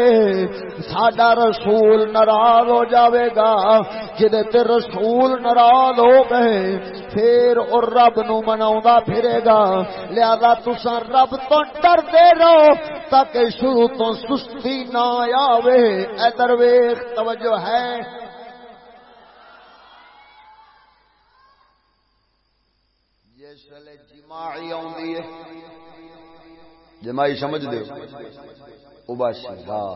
ساڈا رسول ناراض ہو جاوے گا جدے تے رسول ناراض ہو گئے، پھر اور رب نو مناوندا پھرے گا۔ لہذا تساں رب تو ڈردے رہو تاکہ شروع تو سستی نہ آوے۔ ادھر ویکھ، توجہ ہے۔ جماعی آدھی ہے۔ جمائی سمجھ دے اباشی ہاں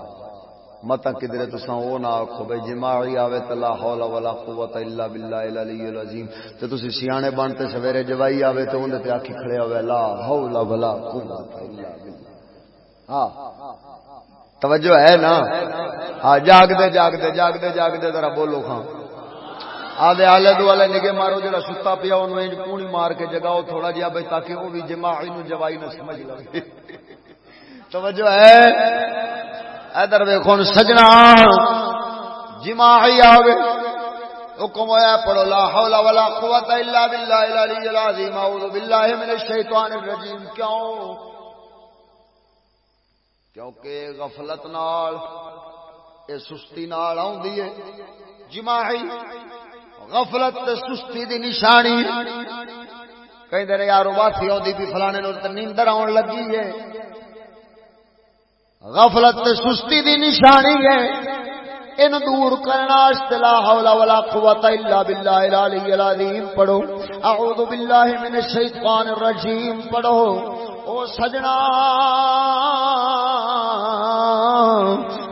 مت کدھر تسا وہ نہ آخو بھائی جماعی آوے تو لا حول ولا قوت الا باللہ العلی العظیم۔ تے تسی سیانے بنتے سویرے جوائی آوے تو اون تے آکھی کھڑے ہوے لا حول ولا قوت الا باللہ۔ ہاں۔ توجہ ہے نا؟ ہاں جاگ دے جاگ دے جاگ دے جاگ دے، ذرا بولو خاں آدھے آلے دوالے نگے مارو، جڑا ستا پیا انہوں انج پونی مار کے جگاؤ تھوڑا جہا بھائی تاکہ وہ بھی جماعی نو جوائی نہ سمجھ لگے توجہ ہے؟ ادھر ویکھو سجنا۔ جماعی آوے۔ حکم ہوا پڑھو، لا حول ولا قوت الا باللہ العلی العظیم۔ اعوذ باللہ من الشیطان الرجیم۔ کیوں؟ کیونکہ غفلت نال اے سستی نال آوندی ہے۔ جماعی غفلت سستی دی نشانی کہیں دیر یار واسی آتی بھی فلانے نو نیندر آن لگی ہے۔ غفلت سستی دی نشانی ہے۔ ان دور کرنا لا حول ولا قوت الا بالله العلی العظیم پڑھو۔ اعوذ باللہ من الشیطان الرجیم پڑھو۔ او سجنا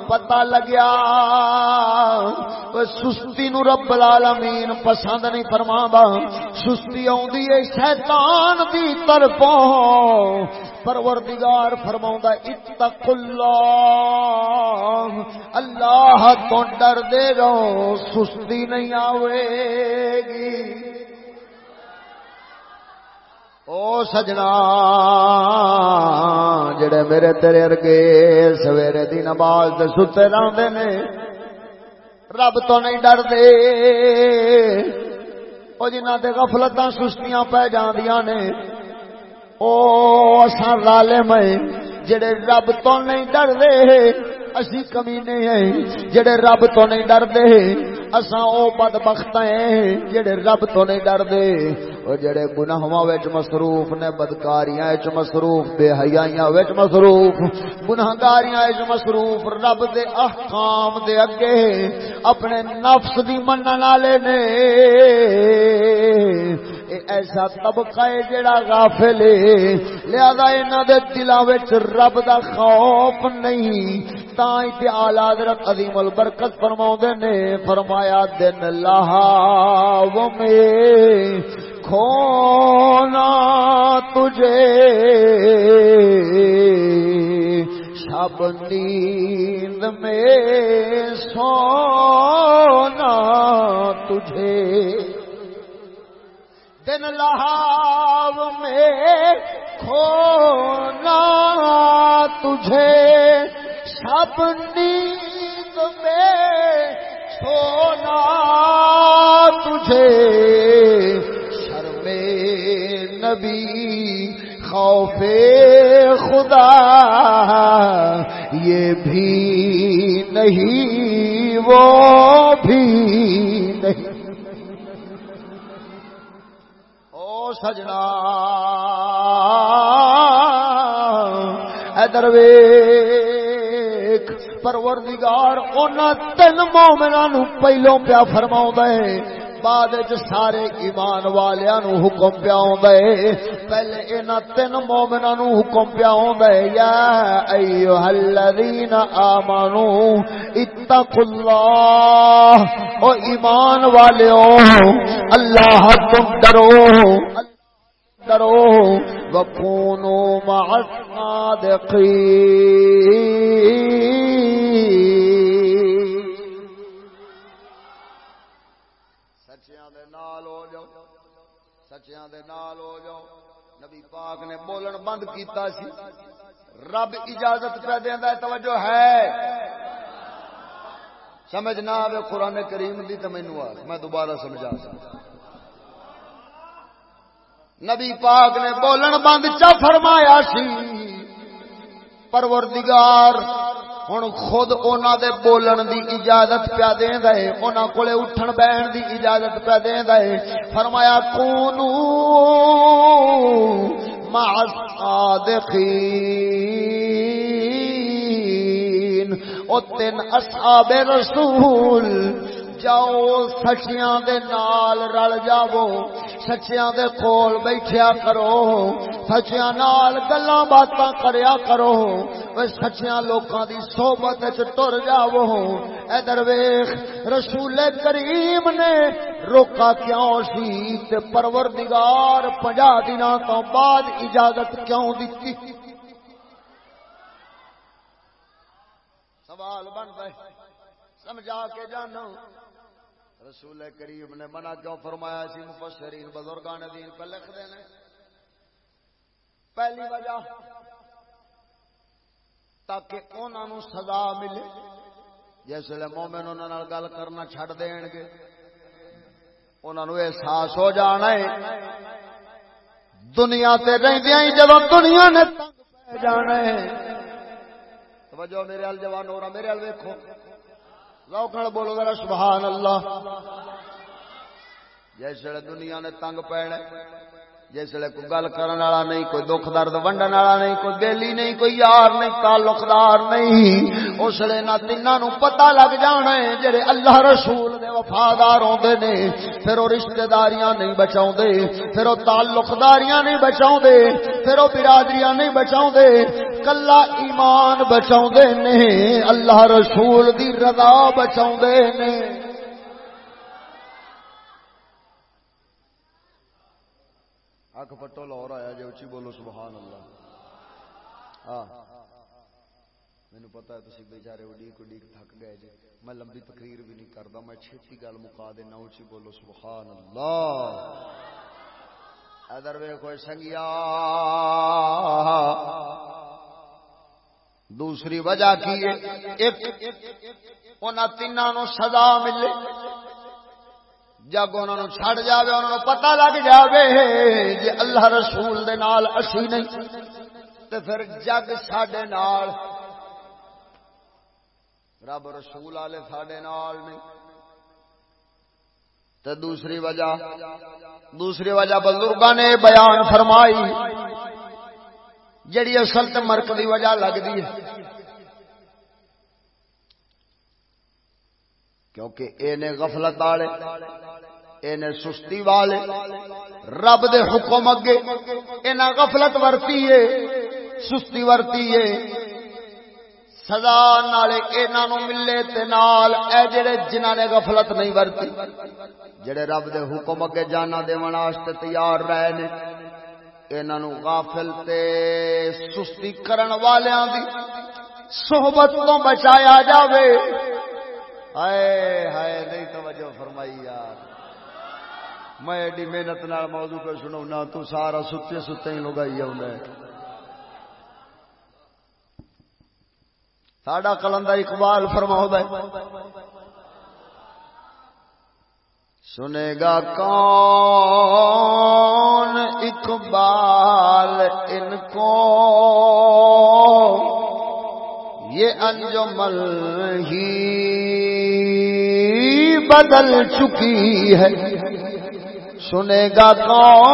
پتا لگیا۔ سستی نو رب العالمین پسند نہیں فرما سستی آدھی ہے شیطان دی طرفوں۔ پروردگار فرما اتق اللہ۔ اللہ تو ڈر دے رہو سستی نہیں آئے گی۔ او سجنا جڑے میرے تیرے ارگے سویرے دی نماز دے ستے رہندے نے، رب تو نہیں ڈر دے او جنہ تے غفلتاں سستیاں پہ جاندیاں نے، او اساں لالے میں جڑے رب تو نہیں ڈر دے اسی کمینے ہیں جڑے رب تو نہیں ڈر دے اساں او بدبخت ہیں جڑے رب تو نہیں ڈر دے او جڑے گناہاں وچ مصروف نے، بدکاریاں وچ مصروف، بے حیائیاں وچ مصروف، گناہگاریاں وچ مصروف، رب دے احکام دے اگے اپنے نفس دی منن والے نے۔ ایسا طبقہ ہے جڑا غافل ہے۔ لہذا انہاں دے دلاں وچ رب دا خوف نہیں۔ تاں تے اعلی حضرت عظیم البرکت فرماوندے نے، فرمایا، دن لہا میں کھونا تجھے۔ شب نیند میں سونا تجھے۔ دن لہاو میں کھونا تجھے، سب نیند میں سونا تجھے۔ شرم نبی، خوف خدا، یہ بھی نہیں، وہ بھی سجنا درویخ پروردگار ان تین مومنا نو پہلو پیا فرما بعد سارے ایمان والیا نو حکم پیا پہلے ان تین مومنا نو حکم پیا یا ایو الذین آمنو، اتقوا اللہ۔ او ایمان والو اللہ تم ڈرو۔ ڈرو۔ وکونو مع الصادقین۔ سچیاں دے نال ہو جاؤ۔ نبی پاک نے بولن بند کیتا سی۔ رب اجازت پہ دیندا ہے، توجہ ہے۔ سمجھ نہ آئے قرآن کریم دی تو مینو آ میں دوبارہ سمجھا سکتا۔ نبی پاک نے بولن بند چا فرمایا سی۔ پروردگار ہوں خود اونا دے بولن دی اجازت پیا دے دے اونا کولے اٹھن بہن دی اجازت پیا دے دے فرمایا کونو مع الصادقین او تین اصحاب رسول جاؤ سچیاں دے نال رل جاو سچیاں دے کول بیٹھیا کرو سچیاں نال گلاں باتاں کریا کرو سچیاں لوکاں دی صحبت وچ ٹر جاو ادھر ویکھ رسول کریم نے روکا کیوں سی تے پروردگار 50 دناں تو بعد اجازت کیوں دتی سوال بنتا ہے سمجھا کے جانو رسول کریم نے منع کیوں فرمایا؟ سی مفسرین بزرگان دین پہ لکھ دینے پہلی وجہ تاکہ انہوں سزا ملے، جس جسے مومن انہوں گل کرنا چھڑ دین گے۔ انہوں احساس ہو جانا ہے، دنیا تے رہدیا ہی جب دنیا نے جانا ہے۔ توجہ میرے ال جوان ہو رہا میرے ال دیکھو روکڑ بولو ذرا سبحان اللہ۔ جیسے دنیا نے تنگ پینے جسے کوئی گل کرنے والا نہیں، کوئی دکھ درد ونڈن والا نہیں، کوئی بیلی نہیں، کوئی یار نہیں، تعلقدار نہیں، اس لیے نہ تین پتا لگ جانا ہے، جڑے اللہ رسول وفادار ہوتے نے، پھر وہ رشتے داریاں نہیں بچاؤ پھر وہ تعلقداریاں نہیں بچاؤ پھر وہ برادریاں نہیں بچاؤ کلا ایمان بچاؤ نے، اللہ رسول دی رضا بچاؤ نے۔ اک پٹو لاہور آیا جی اچھی بولو، سبحان اللہ۔ ہاں۔ مینو پتا ہے تھی بےچارے اڈیک اڈیک تھک گئے جی میں لمبی تقریر بھی نہیں کرتا میں چھتی گل مکا دینا اچھی بولو، سبحان اللہ۔ ادر وے کوئی سنگیا۔ دوسری وجہ کی ایک ان تینوں سزا ملے۔ جگ انہوں چھڑ جاوے انہوں پتہ لگ جاوے جی اللہ رسول دے نال اسی نہیں۔ تے پھر جگ ساڈے نال رب رسول والے ساڈے نال نہیں تو دوسری وجہ دوسری وجہ بزرگوں نے بیان فرمائی، جڑی اصل تو مرک کی وجہ لگتی ہے۔ کیونکہ یہ غفلت والے یہ سستی والے۔ رب دے حکم اگے یہ غفلت ورتی ہے، سستی ورتی ہے۔ سزا نالے انہوں ملے تے نال اے جڑے جنہاں نے غفلت نہیں ورتی، جڑے رب دے حکم اگے جانا دے واسطے تیار رہے نے انہوں غافل تے سستی کرن والیاں دی صحبت تو بچایا جاوے۔ ہائے ہائے، نہیں توجہ فرمائی یار۔ میں ایڈی محنت نال موضوع پہ سنا تو سارا ستے ستے ہی لگائی آؤں ساڈا کلندر اقبال فرماؤ سنے گا کون اقبال ان کو؟ یہ انجمل ہی بدل چکی ہے۔ سنے گا کون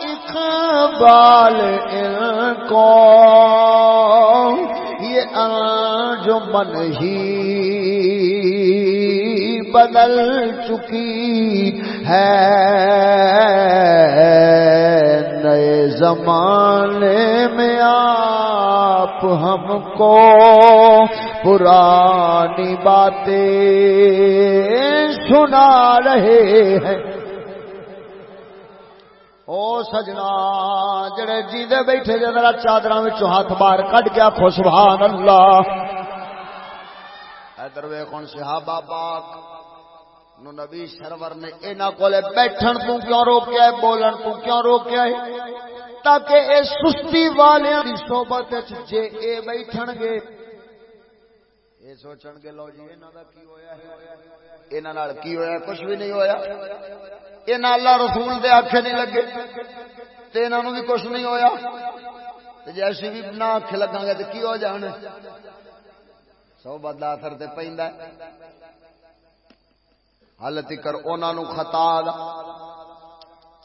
اقبال ان کو؟ من ہی بدل چکی ہے۔ نئے زمانے میں آپ ہم کو پرانی باتیں سنا رہے ہیں۔ او سجنا، جڑے جیدے بیٹھے جے، ذرا چادراں وچوں ہاتھ باہر کڈ کے آکھو سبحان اللہ۔ ادھر ویکھون صحابہ پاک، نو نبی سرور نے انہاں کولے بیٹھن تو کیوں روکیا ہے، بولن تو کیوں روکیا ہے؟ تاکہ اے سستی والیاں دی صحبت وچ جے اے بیٹھن گے، اے سوچن گے، لو جی انہاں دا کی ہویا ہے؟ انہاں نال کی ہویا کچھ بھی نہیں ہویا۔ یہ اللہ رسول دے آخے نہیں لگے تو انہوں بھی کچھ نہیں ہویا۔ جیسے بھی نہ آخ لگا گے تو کی ہو جان سو بدلا اثر تو پہ ہل تکر انہوں خطا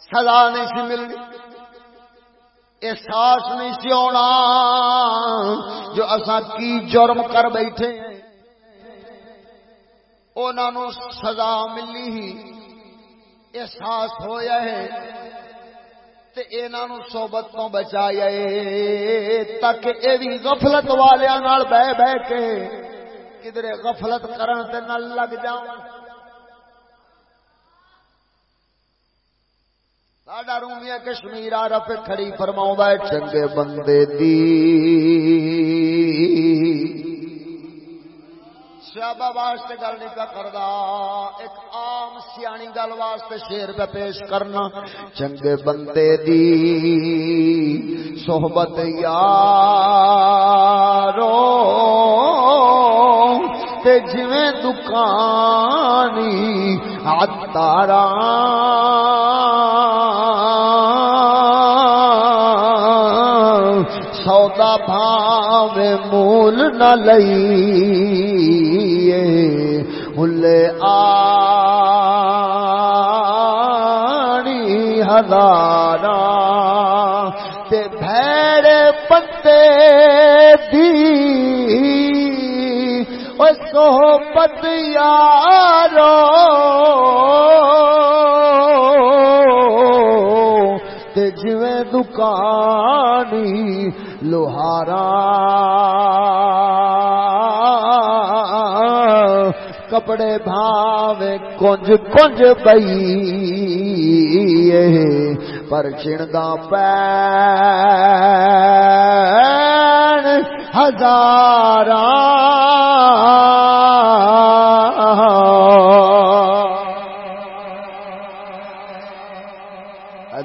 سزا نہیں سی ملنی۔ احساس نہیں سی آنا جو اصا کی جرم کر بیٹھے انہوں سزا ملی ہی۔ احساس ہویا ہے۔ تے انہاں صحبت تو بچایا تاکہ اے بھی غفلت والیاں نال بہ بہ کے کدھر غفلت کرن تے نہ لگ جاؤں۔ ساڈا رومیا کشمیر آ رف کھڑی فرماؤں چنگے بندے دی۔ صحابہ واسطے گل نہیں پہ کردا، ایک عام سیانی گل واسطے شیر پہ پیش کرنا۔ چنگے بندے دی صحبت یارو۔ تے جویں دکانی عطارا سودا بھاوے مول نہ لئی ہلے آنی ہزارا تے بھیڑے پتے دی صحبت یارو۔ تے جویں دکانی لوہارا۔ کپڑے بھاوے کنج کنج بئی پر چڑا پین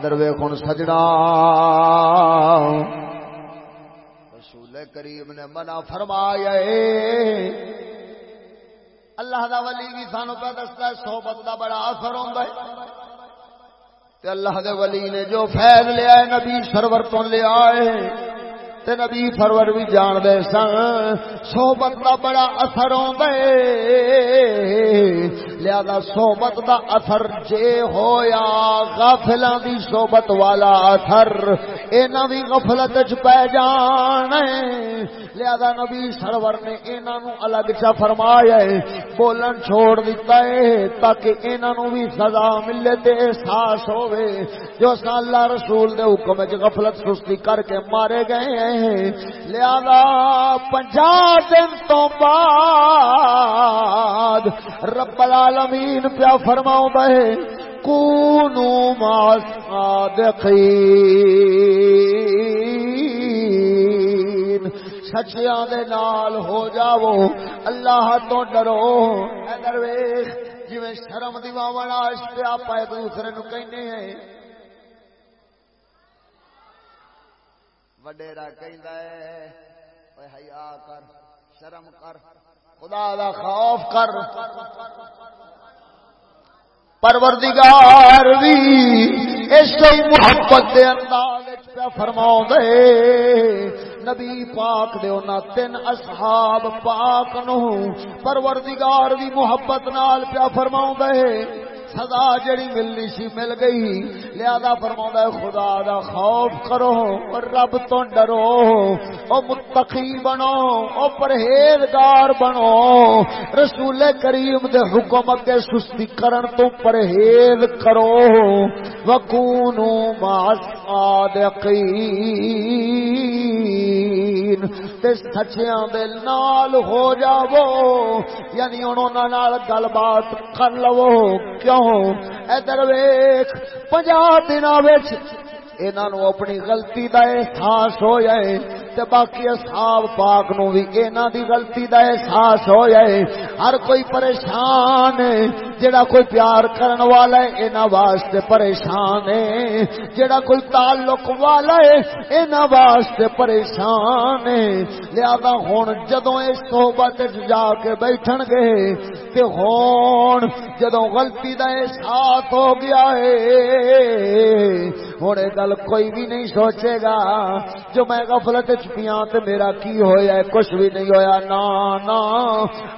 ادھر ویخ سجڑا۔ رسول کریم نے منع فرمایا اللہ دا ولی بھی سانو پہ دستا ہے، صحبت دا بڑا اثر ہوتا ہے۔ تے اللہ دے ولی نے جو فیض لیا ہے، نبی سرور تو لیا ہے۔ تے نبی سرور بھی جان دے سن۔ صحبت دا بڑا اثر ہوتا ہے۔ لہذا صحبت دا اثر جے ہویا، غافلاں دی صحبت والا اثر انہاں بھی غفلت وچ پے جان لہذا نبی سرور نے انہاں نو الگ چا فرمایا ہے، بولن چھوڑ دیتا ہے تاکہ انہاں نو بھی سزا ملے تے احساس ہوے جو سا اللہ رسول دے حکم وچ غفلت سستی کر کے مارے گئے ہیں۔ لہذا پنجا دن تو بعد رب العالمین العالمین پیا فرماؤں بے کونو ما صادقین سچیاں دے نال ہو جاؤ، اللہ تو ڈرو۔ ادھر ویخ جی شرم دی واونا اس پہ آپ ایک دوسرے نو کہنے ہیں۔ وڈیرا کہندا ہے اوے حیا کر، شرم کر، خدا دا خوف کر۔ پروردگار بھی اس محبت دے انداز پہ فرماؤ دے نبی پاک دے انہاں تین اصحاب پاک نو پروردگار دی محبت نال پیا فرما دے سزا جڑی ملنی سی مل گئی۔ لہذا فرما خدا دا خوف کرو اور رب تو ڈرو۔ او متقی بنو، او پرہیزگار بنو۔ رسول کریم دے حکم اگے سستی کرن تو پرہیز کرو۔ وکونو مع الصادقین تے سچیاں دے نال ہو جاؤ یعنی انہوں نال گل بات کر لو۔ کیوں ادھر ویخ پنجا دن انہوں اپنی غلطی کا احساس ہو جائے تے باقی اصحاب پاک نو بھی انہاں دی غلطی دا احساس ہو جائے ہر کوئی پریشان ہے جڑا کوئی پیار کرن والا ہے انہاں واسطے پریشان ہے جڑا کوئی تعلق والا ہے انہاں واسطے پریشان ہے لہذا ہن جدوں اس صحبت جا کے بیٹھن گے تے ہن جدوں غلطی دا احساس ہو گیا ہے ہن گل کوئی بھی نہیں سوچے گا جو میں غفلت چپیاں تے میرا کی ہویا ہے؟ کچھ بھی نہیں ہویا۔ نا نا،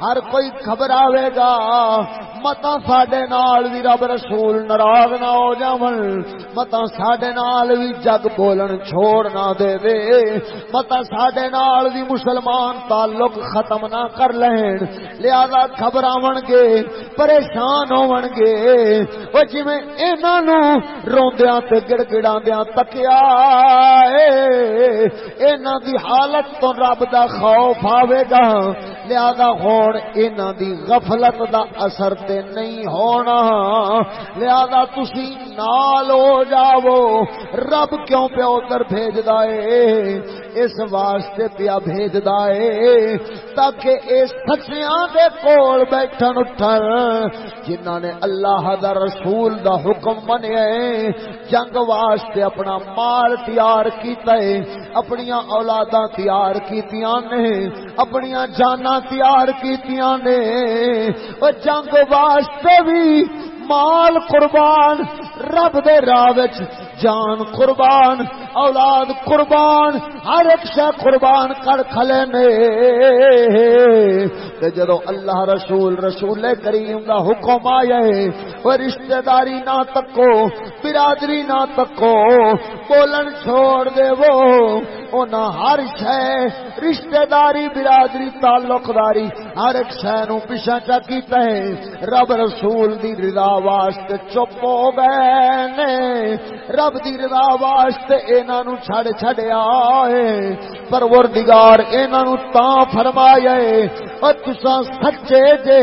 ہر کوئی خبر آوے گا۔ متا ساڈے نال بھی رب رسول ناراض نہ ہو جاون۔ متا ساڈے نال بھی جگ بولن چھوڑ نہ دے۔ دے متا ساڈے نال بھی مسلمان تعلق ختم نہ کر لین۔ لہذا خبر آون گے، پریشان ہون گے۔ او جویں انہاں نو روندیاں تے گڑ گڑاندیاں تکیا اے انہاں دی حالت تو رب دا خوف آوے گا لہذا ہون انہاں دی غفلت دا اثر تے نہیں ہونا۔ لہذا تسی نال ہو جاؤ، رب کیوں پہ ادھر بھیج دائے؟ اس واسطے پیا بھیج دائے، تاکہ اس سچیاں دے کول بیٹھن اٹھن، جنہاں نے اللہ دا رسول دا حکم منیا جنگ واسطے اپنا مال تیار کیتا ہے اپنی اولاداں تیار کیتیاں نے اپنی جانا تیار کیتیاں نے۔ او جنگ واسطے بھی مال قربان، رب دے راہ جان قربان۔ اولاد قربان، ہر ایک شہ قربان کر کھلے نے۔ جدو اللہ رسول رسول کریم دا حکم آیا ہے وہ رشتہ داری نہ تکو، برادری نہ تکو، بولن چھوڑ دے وہ نہ ہر شہ رشتہ داری برادری تعلق داری ہر ایک شہ نو پیچھا چا کیتا ہے۔ رب رسول دی رضا واسطے چپ ہو گئے نے۔ رب دی رضا واسطے انہاں نو چھڑ چھڑیا ہے۔ پروردگار انہاں نو تا فرمایا ہے او تساں سچے جے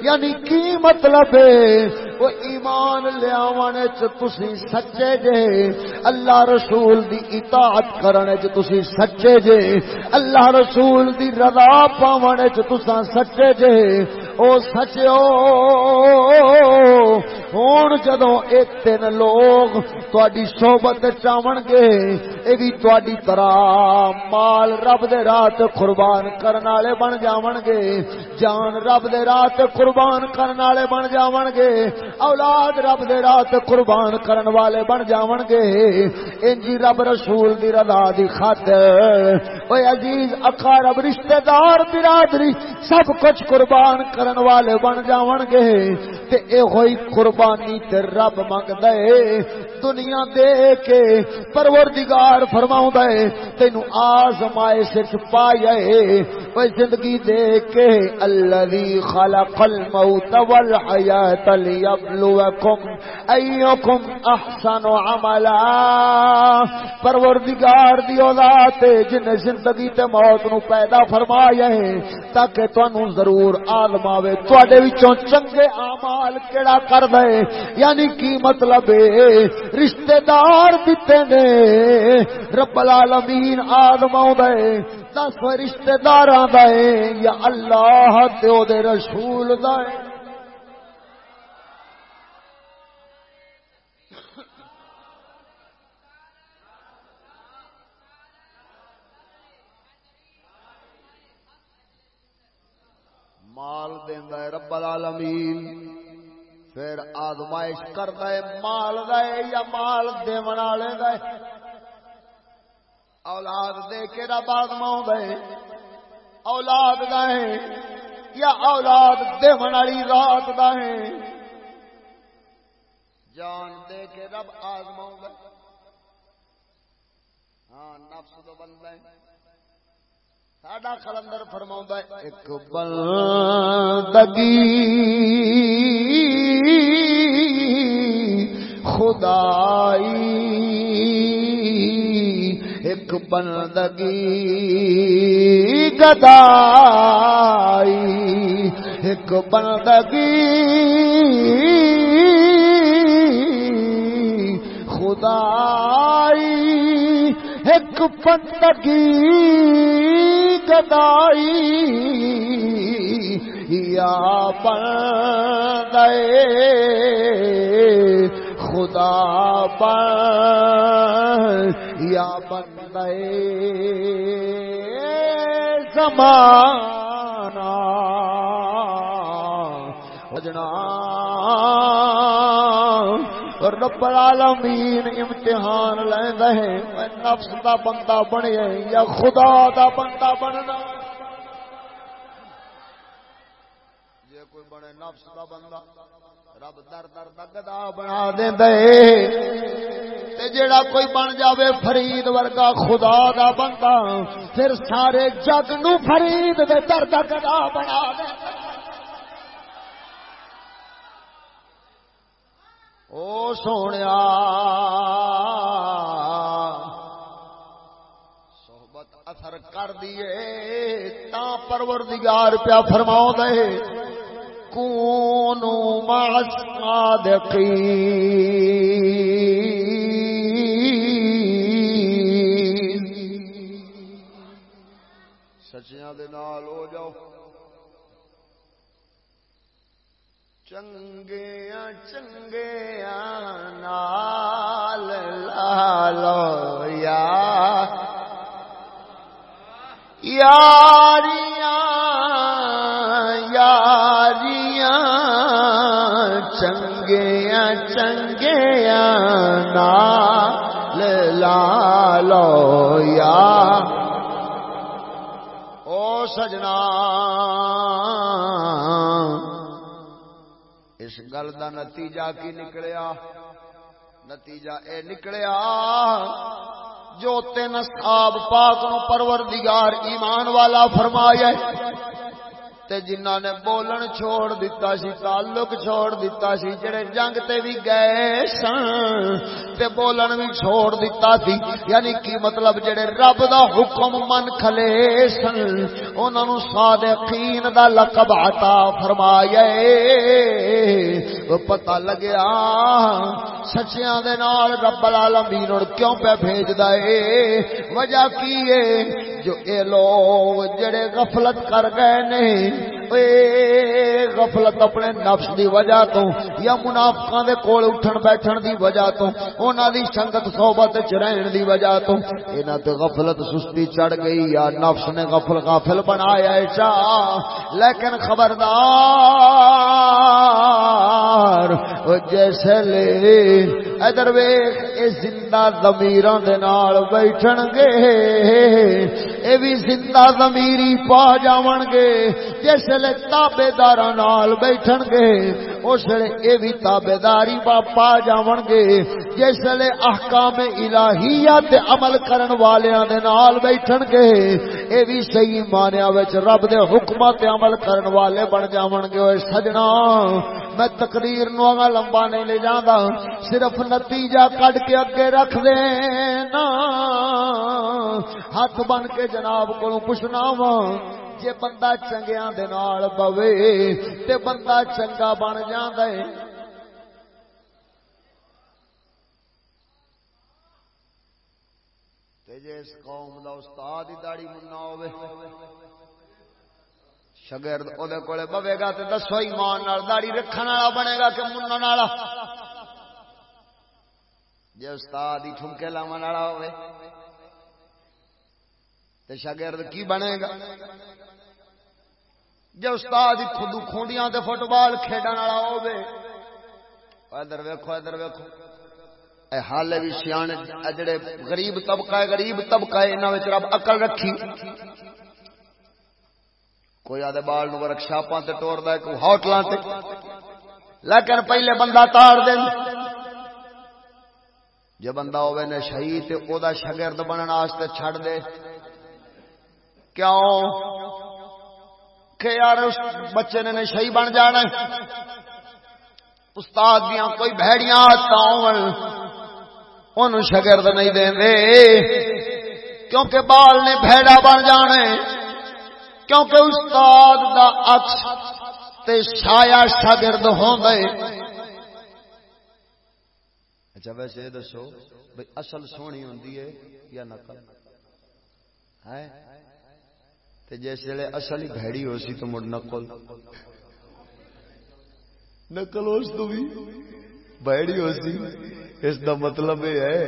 یعنی کی مطلب ہے؟ وہ ایمان لیاون وچ تسی سچے جے۔ اللہ رسول دی اطاعت کرن وچ تسی سچے جے۔ اللہ رسول دی رضا پاون وچ تساں سچے جے۔ او سچو ہوں جدو یہ تین لوگ تاری صحبت چاون گے یہ بھی تاری طرح مال رب دے رات قربان کرنے والے بن جاون گے، جان رب دے رات قربان کرنے والے بن جاون گے، اولاد رب دے رات قربان کرن والے بن جاون گے۔ انجی رب رسول دی رضا دی خاطر اوے عزیز اقارب رشتہ دار برادری، سب کچھ قربان کر کرن والے بن جاون گے تے اے ہوئی قربانی تے رب منگدا اے دنیا دے کے پروردگار فرماؤں دے تینو آزمائش وچ پایا اے اوے زندگی دے کے الذی خلق الموت والحیات لیبلوکم ایکم احسن عملا پروردگار دی ذات جن زندگی تے موت نو پیدا فرمایا ہے تاکہ تانوں ضرور عالم آوے، تواڈے وچوں چنگے اعمال کیڑا کر دے یعنی کی مطلب ہے؟ رشتہ دار دتے نے۔ رب العالمین آدم آوے دس رشتہ داراں دا یا اللہ تے او دے رسول دا ہے۔ مال دیندا ہے رب العالمین۔ پھر آزمائش کردا ہے، مال دا یا مال دیون والے دا ہے؟ اولاد دے کے رب آزماؤں ہے؟ اولاد دا یا اولاد دیون والی رات دا جان دے کے رب آزماؤں ہاں نفس تو بندہ ہے ساڈا کلندر فرما ایک بندگی خدائی ایک بندگی گدائی ایک بندگی خدائی ایک بندگی گدائی یا بندے خدا بن یا بندے زمانہ وجنا رب العالمین امتحان لیندا ہے۔ نفس دا بندہ بنے یا خدا دا بندہ بننا۔ جے کوئی بنے نفس دا بندہ رب در در دا گدا بنا دیندا ہے۔ تے جیڑا کوئی بن جاوے فرید ورگا خدا دا بندہ، پھر سارے جگ نو فرید دے در دا گدا بنا دیندا او سونے صحبت اثر کر دیے تا پروردگار پیا فرماؤ دے کونو معصادقی سچیاں دے نال ہو جاؤ چنگیا چنگیا نال لالو یا یاریاں یاریاں چنگیا چنگیا نال لالو یا او سجنا اس گل کا نتیجہ کی نکلیا؟ نتیجہ اے نکلیا جو تین صاحب پاک نو پروردگار ایمان والا فرمایا تے جنہ نے بولن چھوڑ دیتا سی، تعلق چھوڑ دیتا سی، جڑے جنگ تے بھی گئے سن تے بولن بھی چھوڑ دیتا سی۔ یعنی کی مطلب جڑے رب دا حکم من کھلے سن، انہاں نو صادقین دا لقب عطا فرمایا او پتہ لگیا سچیاں دے نال رب العالمین اور کیوں پہ بھیجدا اے وجہ کی ہے؟ جو اے لوگ جڑے غفلت کر گئے نے اے غفلت اپنے نفس دی وجہ تو یا منافقاں دے کول اٹھن بیٹھن دی وجہ تو، انہاں دی سنگت صحبت وچ رہن دی وجہ تو۔ انہاں تے غفلت سستی چڑھ گئی، یا نفس نے غفل غافل بنایا ہے چا لیکن خبردار او جیسے ادھر ویکھ، اے زندہ ضمیراں دے نال بیٹھن گے۔ اے بھی زندہ ضمیری پا جاون گے جسے تابے دار نال بیٹھن گے۔ اس لے اے بھی تابے داری پا جاون گے۔ جس لے احکام الہیہ تے عمل کرن والیاں دے نال بیٹھن گے۔ اے بھی صحیح مانیا وچ رب دے حکمات تے عمل کرن والے بن جاون گے۔ اوے سجنا، میں تقریر نو اگا لمبا نہیں لے جاندا۔ صرف نتیجہ کڈ کے اگے رکھ دے نا ہاتھ بن کے جناب کو پوچھنا وا۔ جے بندہ چنگیاں دے نال بوے تے بندہ چنگا بن جاندا ہے تے جے اس قوم دا استاد ہی داڑھی منا ہوے شگرد او دے کولے بوے گا تے دسو ایمان نال داڑھی رکھن والا بنے گا کہ منن والا جے استاد ہی ٹھمکے لاون والا ہوے تے شاگرد کی بنے گا جے استاد ہی خود کھوندیاں تے فٹ بال کھیڈن والا ہوے ادھر ویکھو ادھر ویکھو اے حالے بھی سیانے جڑے غریب طبقہ ہے غریب طبقہ ہے انہاں وچ رب عقل رکھی کوئی آدھے بال نو ورک شاپاں تے ٹوردا ہے کوئی ہوٹلاں تے لیکن پہلے بندہ تاڑ دے جے بندہ ہوے نے شہید تے او دا شاگرد بنن واسطے چھڑ دے کیوں کہ یار، اس بچے نے نشئی بن جانا استاد دیا کوئی بھڑیاں ان شگرد نہیں دیں دے کیونکہ بال نے بھڑا بن جانا ہے۔ کیونکہ استاد دا اکس تے سایہ شاگرد ہوں گے اچھا ویسے یہ دسو بھائی اصل سونی ہوں یا نقل؟ ہے؟ تے جس ویلے اصل ہی بھڑی ہو سی تو مڑ نقل۔ نقل اس تو بھی۔ بھڑی ہو سی۔ اس دا مطلب یہ ہے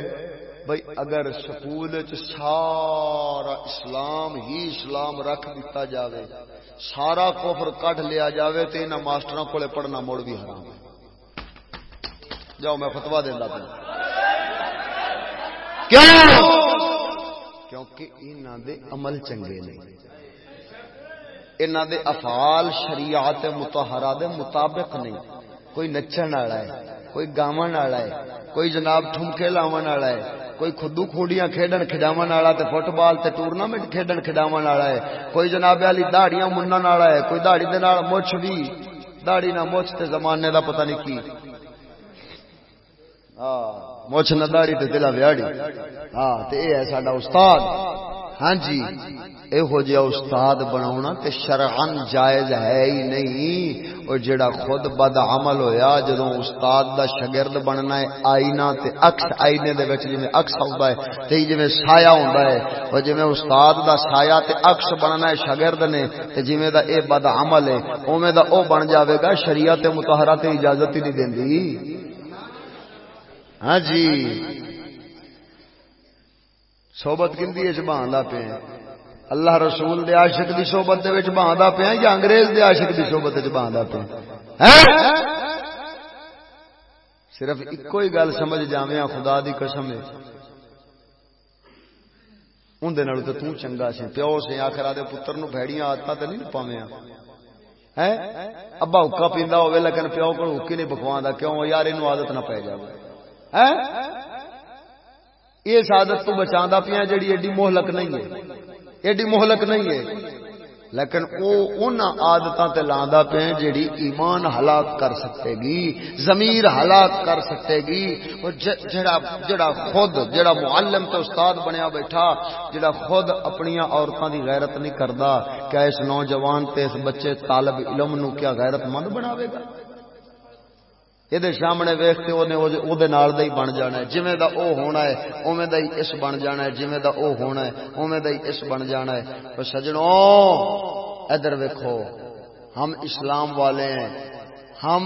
بھائی اگر سکول سارا اسلام ہی اسلام رکھ دیتا جاوے سارا کفر کٹ لیا جاوے تو انہوں ماسٹر کو پڑھنا مڑ بھی حرام ہے۔ جاؤ میں فتوا دینا پہ کیونکہ انہوں دے عمل چنگے نہیں۔ انہ دے افعال شریعت متحرہ دے مطابق نہیں۔ کوئی نچن والا ہے، کوئی گاون والا ہے، کوئی جناب ٹھمکے لاون والا ہے، کوئی خدو کھوڑیاں کھیڈن کھڈاون والا تے فٹ بال تے ٹورنامنٹ کھیڈن کھڈاون والا ہے۔ کوئی جناب والی داڑیاں منن والا ہے، کوئی داڑی دے نال مچھ بھی داڑی نہ مچھ تے زمانے دا پتہ نہیں کی۔ ہاں مچھ نہ داڑی تے دلا ویاڑی۔ ہاں تے اے ہے ساڈا استاد۔ ہاں جی یہو جہ استاد بنا تے شرعن جائز ہے ہی نہیں۔ اور جڑا خود بد عمل ہویا جدو استاد دا شگرد بننا ہے آئینہ تے اکس آئینے دے وچ جویں اکس ہوندا ہے تے جویں سایہ ہوندا ہے۔ اور جویں استاد دا سایہ تے اکس بننا ہے شگرد نے، تے جویں دا اے بد عمل ہے، اوویں دا او بن جاوے گا، شریعت مطہرہ تے اجازت ہی نہیں دیندی ہاں جی۔ صحبت کندی اچ بہاندا پے اللہ رسول دے عاشق دی صحبت دے وچ بہاندا پیا یا انگریز دے عاشق دی صحبت وچ بہاندا پیا صرف اکو ہی گل سمجھ جاویں خدا دی قسم ہے اندے نال تے تو چنگا سی، پیو سے آخر دے پتر نو بھڑیاں عادتاں تے نہیں پاویاں ہے ابا حکا پیندا ہوے لیکن پیو کول حکی نہیں بکواندا کیوں؟ یار اینو عادت نہ پے جاوے۔ ہے اس عادت تو بچا پیا جڑی ایڈی مہلک نہیں ہے۔ ایڈی مہلک نہیں ہے۔ لیکن وہ ان آدتوں تے لاندا پہ جڑی ایمان ہلاک کر سکتے گی، ضمیر ہلاک کر سکتے گی۔ جڑا جڑا خود، جڑا معلم تے استاد بنیا بیٹھا، جڑا خود اپنی عورتوں دی غیرت نہیں کردا، کیا اس نوجوان تے اس بچے طالب علم نو کیا غیرت مند بناوے گا؟ یہ سامنے ویخ کے ہی بن جانا ہے جویں دا او ہونا ہے اویں دا ہی اس بن جانا ہے جویں دا او ہونا ہے اویں دا ہی اس بن جانا ہے پر سجنوں ادھر ویکھو ہم اسلام والے ہیں ہم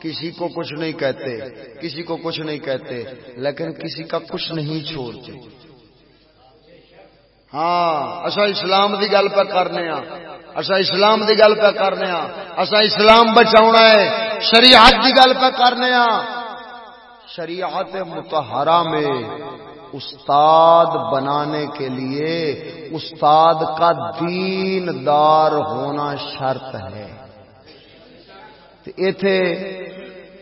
کسی کو کچھ نہیں کہتے کسی کو کچھ نہیں کہتے لیکن کسی کا کچھ نہیں چھوڑتے ہاں اصا اسلام دی گل پہ کرنے ہاں اصا اسلام دی گل پہ کرنے ہاں۔ اصا اسلام بچا ہے۔ شریعت دی گل پہ کرنے ہاں۔ شریعت متحرہ میں استاد بنانے کے لیے استاد کا دین دار ہونا شرط ہے۔ ایتھے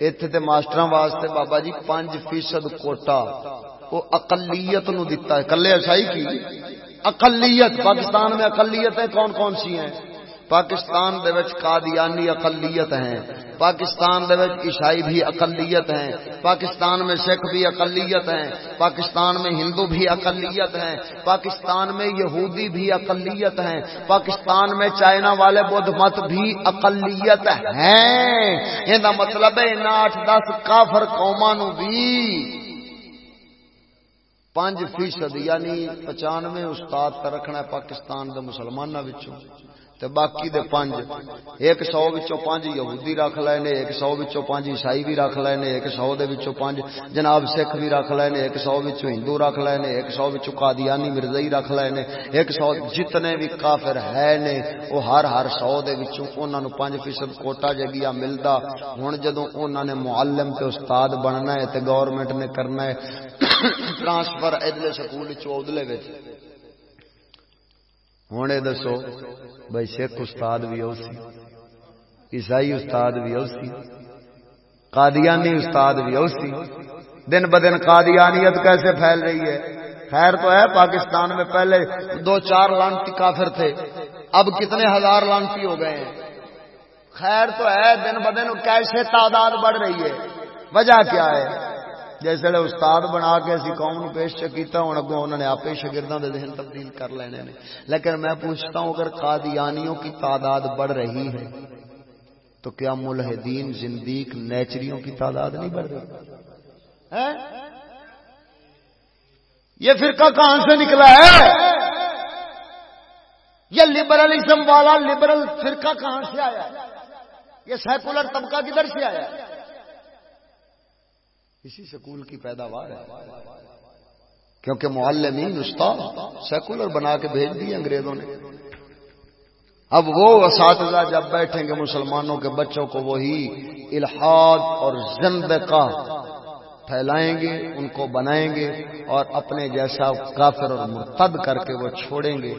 ایتھے تے ماسٹر واسطے بابا جی پانچ فیصد کوٹا۔ وہ اقلیت نو دیتا ہے۔ کلے اچھائی کی؟ اقلیت، پاکستان میں اقلیتیں کون کون سی ہیں؟ پاکستان دے وچ قادیانی اقلیت ہیں، پاکستان دے وچ عیسائی بھی اقلیت ہیں، پاکستان میں سکھ بھی اقلیت ہیں، پاکستان میں ہندو بھی اقلیت ہیں، پاکستان میں یہودی بھی اقلیت ہیں، پاکستان میں چائنا والے بدھ مت بھی اقلیت ہیں۔ یہ مطلب ہے ان آٹھ دس کافر قوما نو بھی پانچ فیصد یعنی پچانوے استاد رکھنا ہے پاکستان کے مسلمانوں تے باقی دے پانچ ایک سو وچوں پانچ یہودی رکھ لے نے، ایک سو وچوں پانچ عیسائی بھی رکھ لے نے، ایک سو دے وچوں پانچ جناب سکھ بھی رکھ لے نے، ایک سو وچوں ہندو رکھ لے نے، ایک سو وچوں قادیانی مرزائی رکھ لے نے، ایک سو جتنے بھی کافر ہے نے، وہ ہر ہر سو دے وچوں انہاں نو 5% کوٹا جگیا ملدا۔ ہن جدوں انہاں نے معلم تے استاد بننا ہے تے گورنمنٹ نے کرنا ہے ٹرانسفر ادلے سکول چ ادلے وچ۔ ہوں یہ دسو، بھائی سکھ استاد بھی او سی، عیسائی استاد بھی او سی، قادیانی استاد بھی او سی۔ دن بدن قادیانیت کیسے پھیل رہی ہے؟ خیر تو ہے، پاکستان میں پہلے دو چار لانتی کافر تھے، اب کتنے ہزار لانتی ہو گئے ہیں۔ خیر تو ہے، دن بدن کیسے تعداد بڑھ رہی ہے؟ وجہ کیا ہے؟ جیسے استاد بنا کے اسی قوم نو پیش کیتا ہوں اگوں انہوں نے آپ ہی شاگرداں دے ذہن تبدیل کر لینے نے۔ لیکن میں پوچھتا ہوں، اگر قادیانیوں کی تعداد بڑھ رہی ہے، تو کیا ملحدین زندیق نیچریوں کی تعداد نہیں بڑھ رہی؟ یہ فرقہ کہاں سے نکلا ہے؟ یہ لبرلزم والا لبرل فرقہ کہاں سے آیا؟ یہ سیکولر طبقہ کدھر سے آیا؟ اسی سکول کی پیداوار ہے۔ کیونکہ معلمین استاد سیکولر بنا کے بھیج دی انگریزوں نے۔ اب وہ اساتذہ جب بیٹھیں گے مسلمانوں کے بچوں کو وہی الحاد اور زندقہ پھیلائیں گے، ان کو بنائیں گے اور اپنے جیسا کافر اور مرتد کر کے وہ چھوڑیں گے۔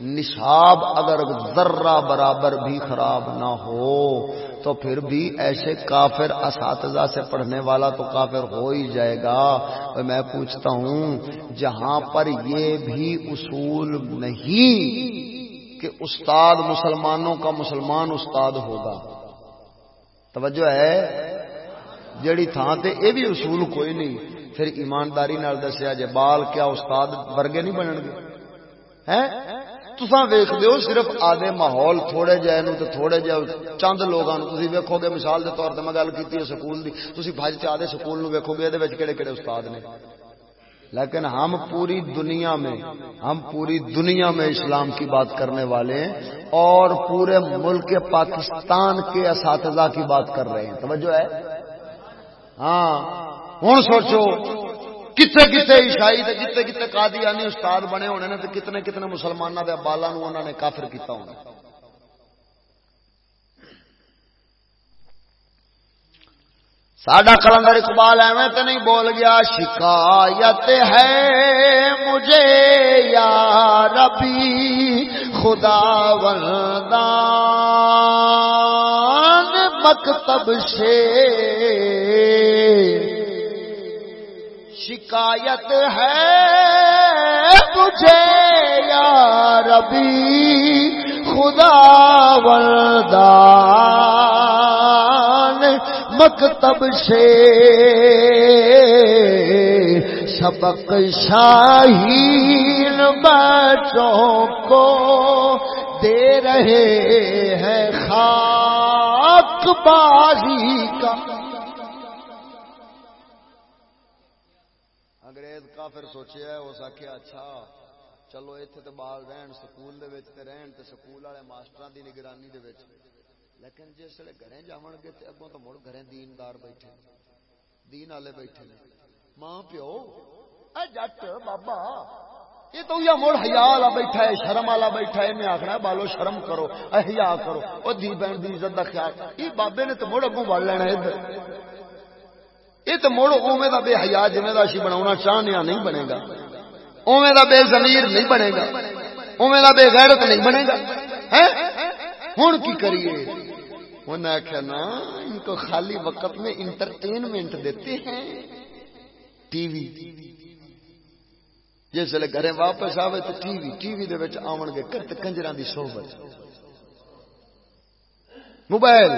نصاب اگر ذرہ برابر بھی خراب نہ ہو تو پھر بھی ایسے کافر اساتذہ سے پڑھنے والا تو کافر ہو ہی جائے گا۔ میں پوچھتا ہوں، جہاں پر یہ بھی اصول نہیں کہ استاد مسلمانوں کا مسلمان استاد ہوگا۔ توجہ ہے؟ جڑی تھان تے اے بھی اصول کوئی نہیں۔ پھر ایمانداری نال دسیا جے بال کیا استاد ورگے نہیں بنن گے؟ تسا ویخ دیو صرف آدھے ماحول تھوڑے جائے نو تو تھوڑے جائے چند لوگوں تھی ویکو گے مثال کے طور پر میں گل کی سکول کی تھی بج کے آدھے سکول نو ویکو گے یہ کہڑے کہڑے استاد نے۔ لیکن ہم پوری دنیا میں، ہم پوری دنیا میں اسلام کی بات کرنے والے ہیں اور پورے ملک پاکستان کے اساتذہ کی بات کر رہے ہیں۔ توجہ ہے؟ ہاں ہوں سوچو۔ کتنے کتنے عیسائی تے کتنے کتنے قادیانی استاد بنے ہونے نے، تے کتنے کتنے مسلمانوں کے بالا انہوں نے کافر کیتا ہونا۔ ساڈا کلندر اقبال ایویں تو نہیں بول گیا، شکایت ہے مجھے یا ربی خدا وردان مکتب سے۔ شکایت ہے تجھے یا ربی؟ خدا وردان، مکتب سے سبق شاہین بچوں کو دے رہے ہیں خاک بازی کا۔ پھر سوچیا اس آخیا اچھا چلو اتنے تو بال رہن، سکول دے تے رہن تے سکول والے ماسٹر دی نگرانی دے لیکن جس ویلے گھر جان گے تو اگوں تو مڑ گھر دیندار بیٹھے، دین والے بیٹھے ماں، پیو، اے جٹ، بابا یہ تو یا مڑ ہیا والا بیٹھا ہے، شرم والا بیٹھا ہے، میں آخنا بالو، شرم کرو احیا کرو وہ دی بہن دی عزت کا خیال۔ یہ بابے نے تو مڑ اگوں بڑھ لینا ادھر۔ یہ تو مڑ اوے کا بے حیا جی اسی بنا چاہنے نہیں بنے گا۔ اوے کا بے زمیر نہیں بنے گا۔ اوے کا بے غیرت نہیں بنے گا۔ ہوں کی کریے؟ انہیں آخیا نا، ان کو خالی وقت میں انٹرٹینمنٹ دیتے ہیں۔ T V. جس ویلے گھر واپس آئے تو ٹی وی ٹی وی آن گے کرت کنجر کی سوبت موبائل۔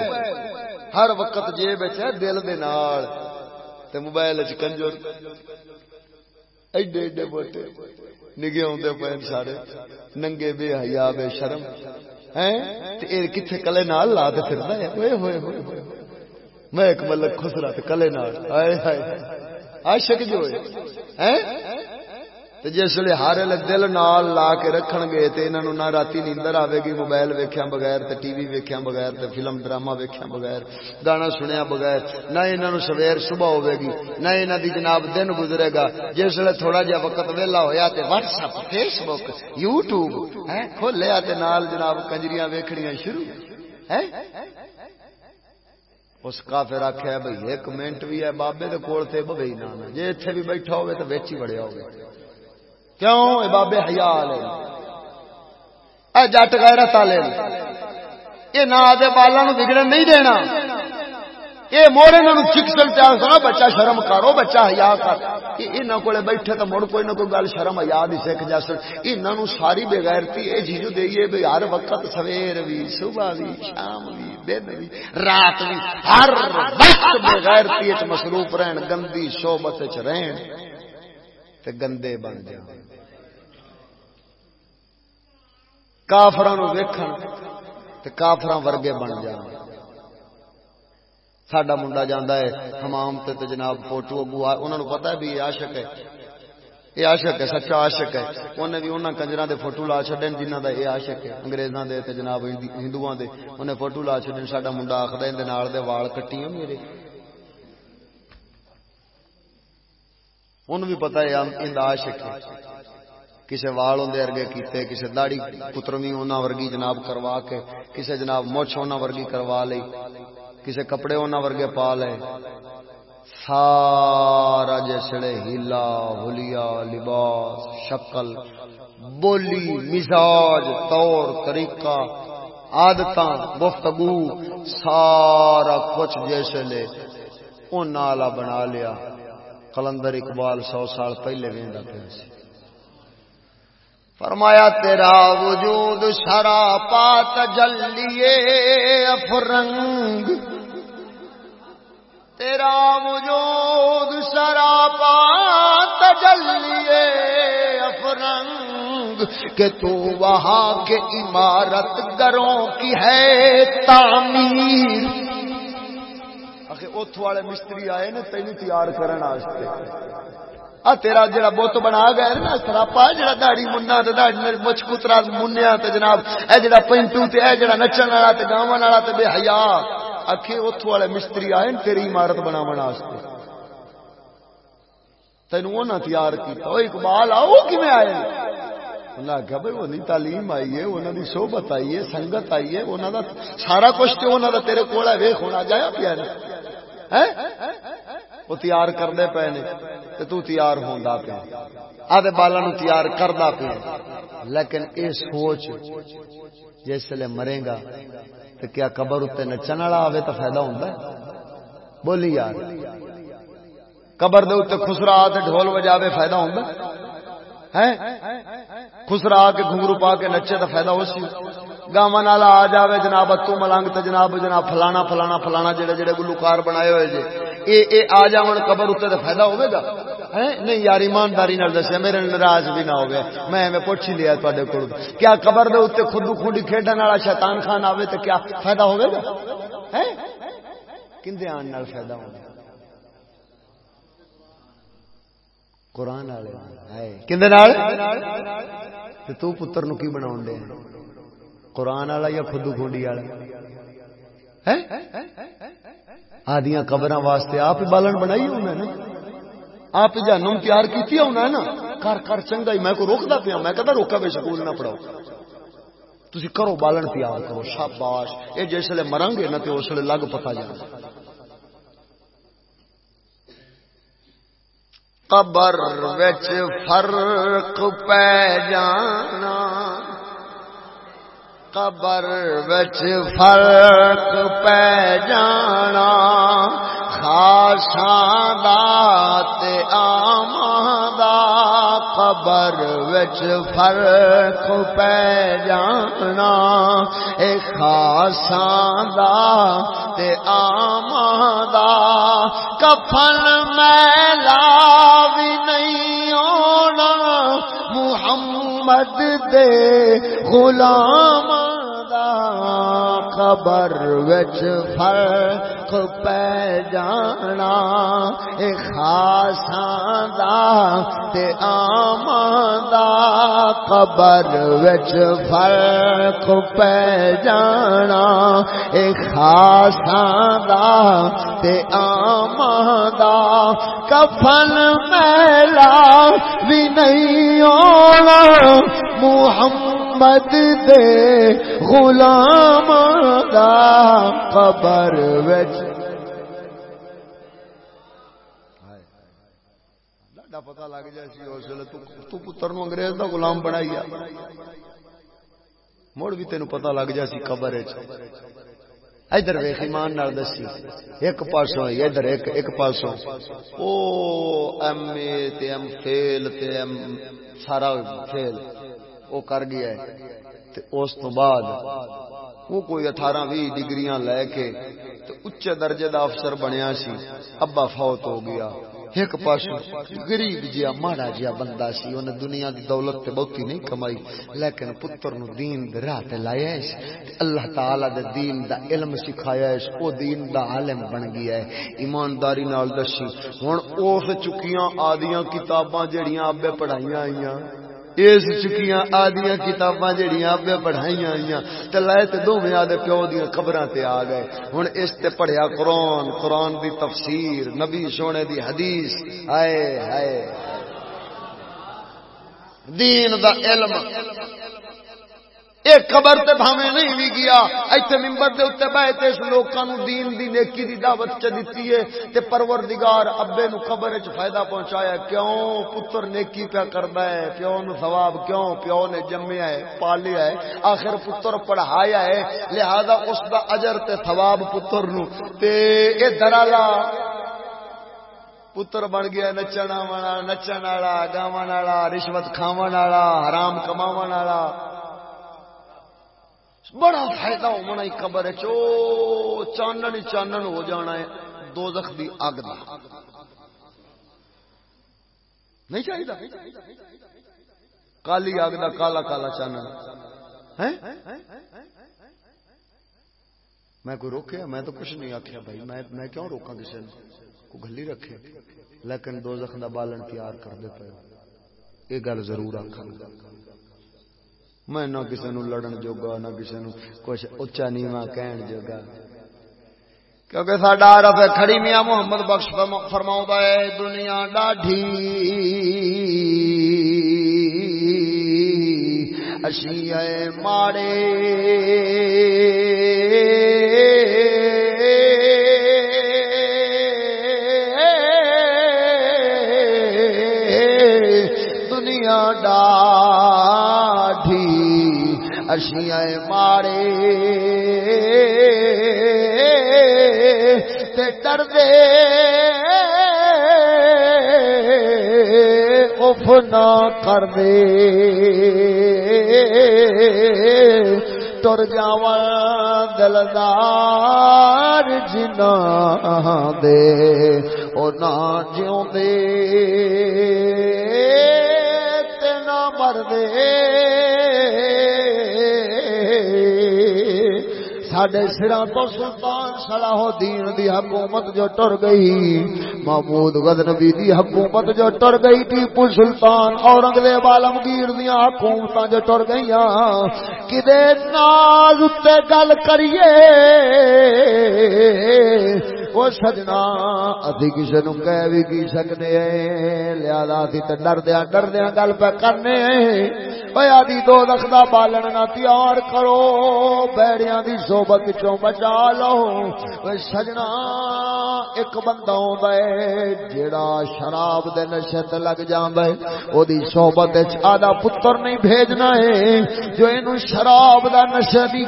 ہر وقت جیب ہے دل دے نال۔ تے موبائل چ کنجر ایڈے ایڈے بوٹے نگے آدھے پے سارے، ننگے بے حیا بے شرم کتنے کلے نال لا کے پھر ہوئے ہوئے ہوئے میں ایک ملک خسرا کلے نال۔ آئے ہائے عاشق جو ہے ہوئے جس ویل ہر دل نال لا کے رکھ گے تو انہوں نہ رات نیندر آئے گی، موبائل ویکیا بغیر تے ٹی وی ویکیا بغیر تے فلم ڈرامہ ویکیا بغیر، گانا سنیا بغیر، نہ انہوں سویر صبح ہوے گی، نہ انہوں دی جناب دن گزرے گا۔ جس ویل تھوڑا جہا وقت ویلا ہوا تو WhatsApp Facebook YouTube کھولیا نال جناب کنجریاں ویکھنیاں شروع ہے اس کافر آخیا بھائی ایک منٹ بھی ہے، بابے کے کول تے بھائی نہ جی اتنے بھی بیٹھا ہوئے تو بچ ہی بڑیا ہوگا کیوں؟ اے بابے حیا حیال اے جٹ غیرت والے یہ نہ آدھے بالا بگڑن نہیں دینا۔ یہ موڑ انہوں چکسل پیا سنا بچہ شرم کرو بچہ ہیا کر۔ یہاں کو بیٹھے تو مڑ کوئی نہ کوئی گل شرم ہیا بھی سکھ جا سن۔ یہاں ساری بےغیرتی یہ جیجو دئیے بھی ہر وقت سویر بھی صبح بھی شام بھی دن بھی رات بھی ہر وقت بے غیرتی بےغیرتی مصروف رہن، گندی صحبت شوبت رہن۔ تے گندے بن جان کافر ویکھن تے کافر ورگے بن جان ساڈا منڈا جانا ہے، حمام تے تے جناب فوٹو اگو انہوں نے پتا ہے بھی عاشق ہے۔ یہ عاشق ہے، سچا عاشق ہے۔ انہیں بھی انہوں کنجر دے فوٹو لا چڈن جنہ دا یہ عاشق ہے۔ انگریزاں دے تے جناب ہندوؤں دے انہیں فوٹو لا چڈن ساڈا منڈا آخر اندر دے وال کٹی میرے۔ انہوں بھی پتا ہے ان عاشق ہے کسی وال ہوں ارگے کیتے کسی داڑی پترمی انہوں ورگی جناب کروا کے کسی جناب مچھ انہوں ورگی کروا لی کسی کپڑے انہوں ورگے پا لے سارا جسے ہیلا ہولیا لباس شکل بولی مزاج طور طریقہ آدت گفتگو سارا کچھ جیسے لے ان بنا لیا کلندر اقبال سو سال پہلے وہدا پیا سی۔ فرمایا، تیرا وجود شرا پات جلیے افرنگ۔ تیرا وجود شرا پات جلیے افرنگ۔ کہ تو وہاں کے عمارت گروں کی ہے تعمیر۔ اتو والے مستری آئے نے تین تیار کرنے آ تیرا جڑا بت بنا گیا نا، سراپا، جڑا داڑی منا مچھ کترا منیا تے جناب، اے جڑا پینٹو تے اے جڑا نچن والا تے گاون والا تے بے حیا۔ اکھے اتو والے مستری آئے تیری عمارت بناون واسطے۔ تینوں انہاں تیار کیتا۔ او اقبال آ او کیویں آئے؟ اللہ آخیا بھائی وہ تعلیم آئی ہے انہوں نے صحبت آئی ہے، سنگت آئی ہے انہوں دا سارا کچھ تو انہوں دا تیرے کول ہے۔ ویخ ہونا جایا پیا وہ تیار کرتے پے نے تو تیار ہوندا پیا۔ آدھے بالا نو تیار کردا پیا۔ لیکن اے سوچ جسے مرے گا تو کیا قبر اتنے نچن والا آئے تو فائدہ ہوتا ہے؟ بولی یار۔ قبر دے اتنے خسرا ڈھول بجاوے فائدہ ہوتا ہے؟ خسرا کے گھنگرو پا کے نچے تو فائدہ ہو سی گاوا آ جائے جناب اتو ملنگ تو جناب جناب فلانا فلانا فلانا جڑے جڑے گلوکار بنائے ہوئے جی اے اے آ جاؤ قبر اتنے تو فائدہ ہوئے گا؟ نہیں یار، ایمانداری دسیا، میرے ناراض بھی نہ ہو گیا میں پوچھ ہی لیا تے کو کیا قبر دے اتنے خود خونڈی کھیڈن والا شیطان خان آئے تو کیا فائدہ ہوئے گا؟ کھے آن فائدہ ہوگا قرآن والے تو پتر نو کی بنا قرآن والا یا خدو خونڈی والا؟ آدیا قبر واسطے آپ بالن بنائی ہونا نا آپ جانم تیار کی ہونا ہے نا۔ کر کر چنگا ہی، میں کو روکتا پیا، میں کہتا روکا بے سکول نہ پڑھاؤ۔ تھی کرو بالن تیار کرو، شاباش۔ یہ جسے مرن گے نا تو اس لیے لگ پتا جانا۔ قبر وچ فرق پہ جانا۔ قبر وچ فرق پہ جانا، خاصاں دات آمادا قبر وچ فرق پہ جانا۔ اے خاصاں دات آمادا کفن میلا بھی نہیں ہونا۔ محمد دے غلام خبر وچ فرق پہ جانا، اے خاصاں دا تے آماں دا خبر وچ فرق پہ جانا، اے خاصاں دا تے آماں دا کفن میلا بھی نہیں ہونا، محمد محمد دے غلام دا قبر وچ۔ پتا لگ جائے اس ویلے تو پتر نو انگریز دا غلام بنائی مڑ بھی تینوں پتا لگ جائے سی قبر ادھر ویخ ایمان نال دسی۔ ایک پاسوں ادھر ایک ایک پاسوں۔ او ایم اے تے ایم فیل تے ایم سارا فیل وہ کر گیا ہے۔ تے اس تو بعد وہ کوئی اٹھارہ بھی ڈگریاں لے کے تے اچے درجے دا افسر بنیا سی۔ ابا فوت ہو گیا۔ ایک پاس غریب جیا، ماڑا جیا بندہ سی۔ انہیں دنیا دی دولت تے بہتی نہیں کمائی۔ لیکن پتر نو دین دے راہ تے لایا ہے۔ اللہ تعالی دے دین دا علم سکھایا ہے۔ او دین دا عالم بن گیا ہے۔ ایمانداری نال دسی۔ ہن اس چکیاں آدیاں کتاباں جڑیاں ابے پڑھائیاں آئیاں۔ اس چکیاں آدیاں کتاباں جڑیاں آپ پڑھائیاں آئیاں تے لائے تے دوویں آدے پیو دیاں قبراں تے آ گئے ہن اس تے پڑھیا قرآن قرآن دی تفسیر نبی سونے دی حدیث ہائے ہائے دین دا علم ایک خبر تے بھاویں نہیں بھی گیا۔ ایتھے منبر دے اوتے بیٹھ اس لوکاں نو دین دی نیکی دی دعوت چ دتی ہے تے پروردگار ابے نو خبر وچ فائدہ پہنچایا کیوں پتر نیکی پیا کردا ہے؟ پیو نو ثواب کیوں؟ پیو نے جمیا ہے، پالیا ہے، آخر پتر پڑھایا ہے، لہذا اس دا اجر تے ثواب پتر نو۔ تے اے درالا، پتر بن گیا نچنا والا، نچن والا، گاون والا، رشوت کھاون والا، حرام کماون والا۔ بڑا فائدہ ہونا ہی قبر چو، چانن چانن ہو جانا ہے۔ دو دی اگ دا۔ نہیں چاہیے کالی اگ دا، کالا کالا چانن۔ میں کوئی روکیا میں تو کچھ نہیں آخیا بھائی۔ میں کیوں روکا کسی نے کو گلی رکھے۔ لیکن دو زخم دا بالن تیار کر دے پہ یہ گل ضرور آخا میں نہ کسی نو لڑن جوگا، نہ کسی نو کچھ اچا نیواں کہن جوگا۔ کیونکہ ساڈا عرف ہے کھڑی میاں محمد بخش فرماؤں ہے، دنیا ڈاڈھی۔ اشی ہے ماڑے۔ اشیاء ماڑے تے ڈر دے اف نہ کر دے تر جاوا دلدار جنا دے۔ او نہ جیوں دے ساڈے سراں تو سلطان صلاح الدین دی حکومت جو ٹر گئی۔ محمود غزنوی دی حکومت جو ٹر گئی، ٹیپو سلطان، اورنگزیب عالمگیر دی حکومتاں جو ٹر گئیاں۔ کدے ناز تے گل کریے؟ وہ سجنا ابھی کسی نو کہہ بھی کی سکنے لیا سی تو ڈردیا ڈردیا گل پہ کرنے آدھی دو رکھدا بالن نہ تیار کرو۔ بیڑیاں دی صحبت چوں بچا لو۔ سجنا، ایک بندہ ہوندا ہے جیڑا شراب دے نشے تے لگ جاندا ہے۔ او دی صحبت وچ آدھا پتر نہیں بھیجنا ہے۔ جو اینو شراب دا نشے دی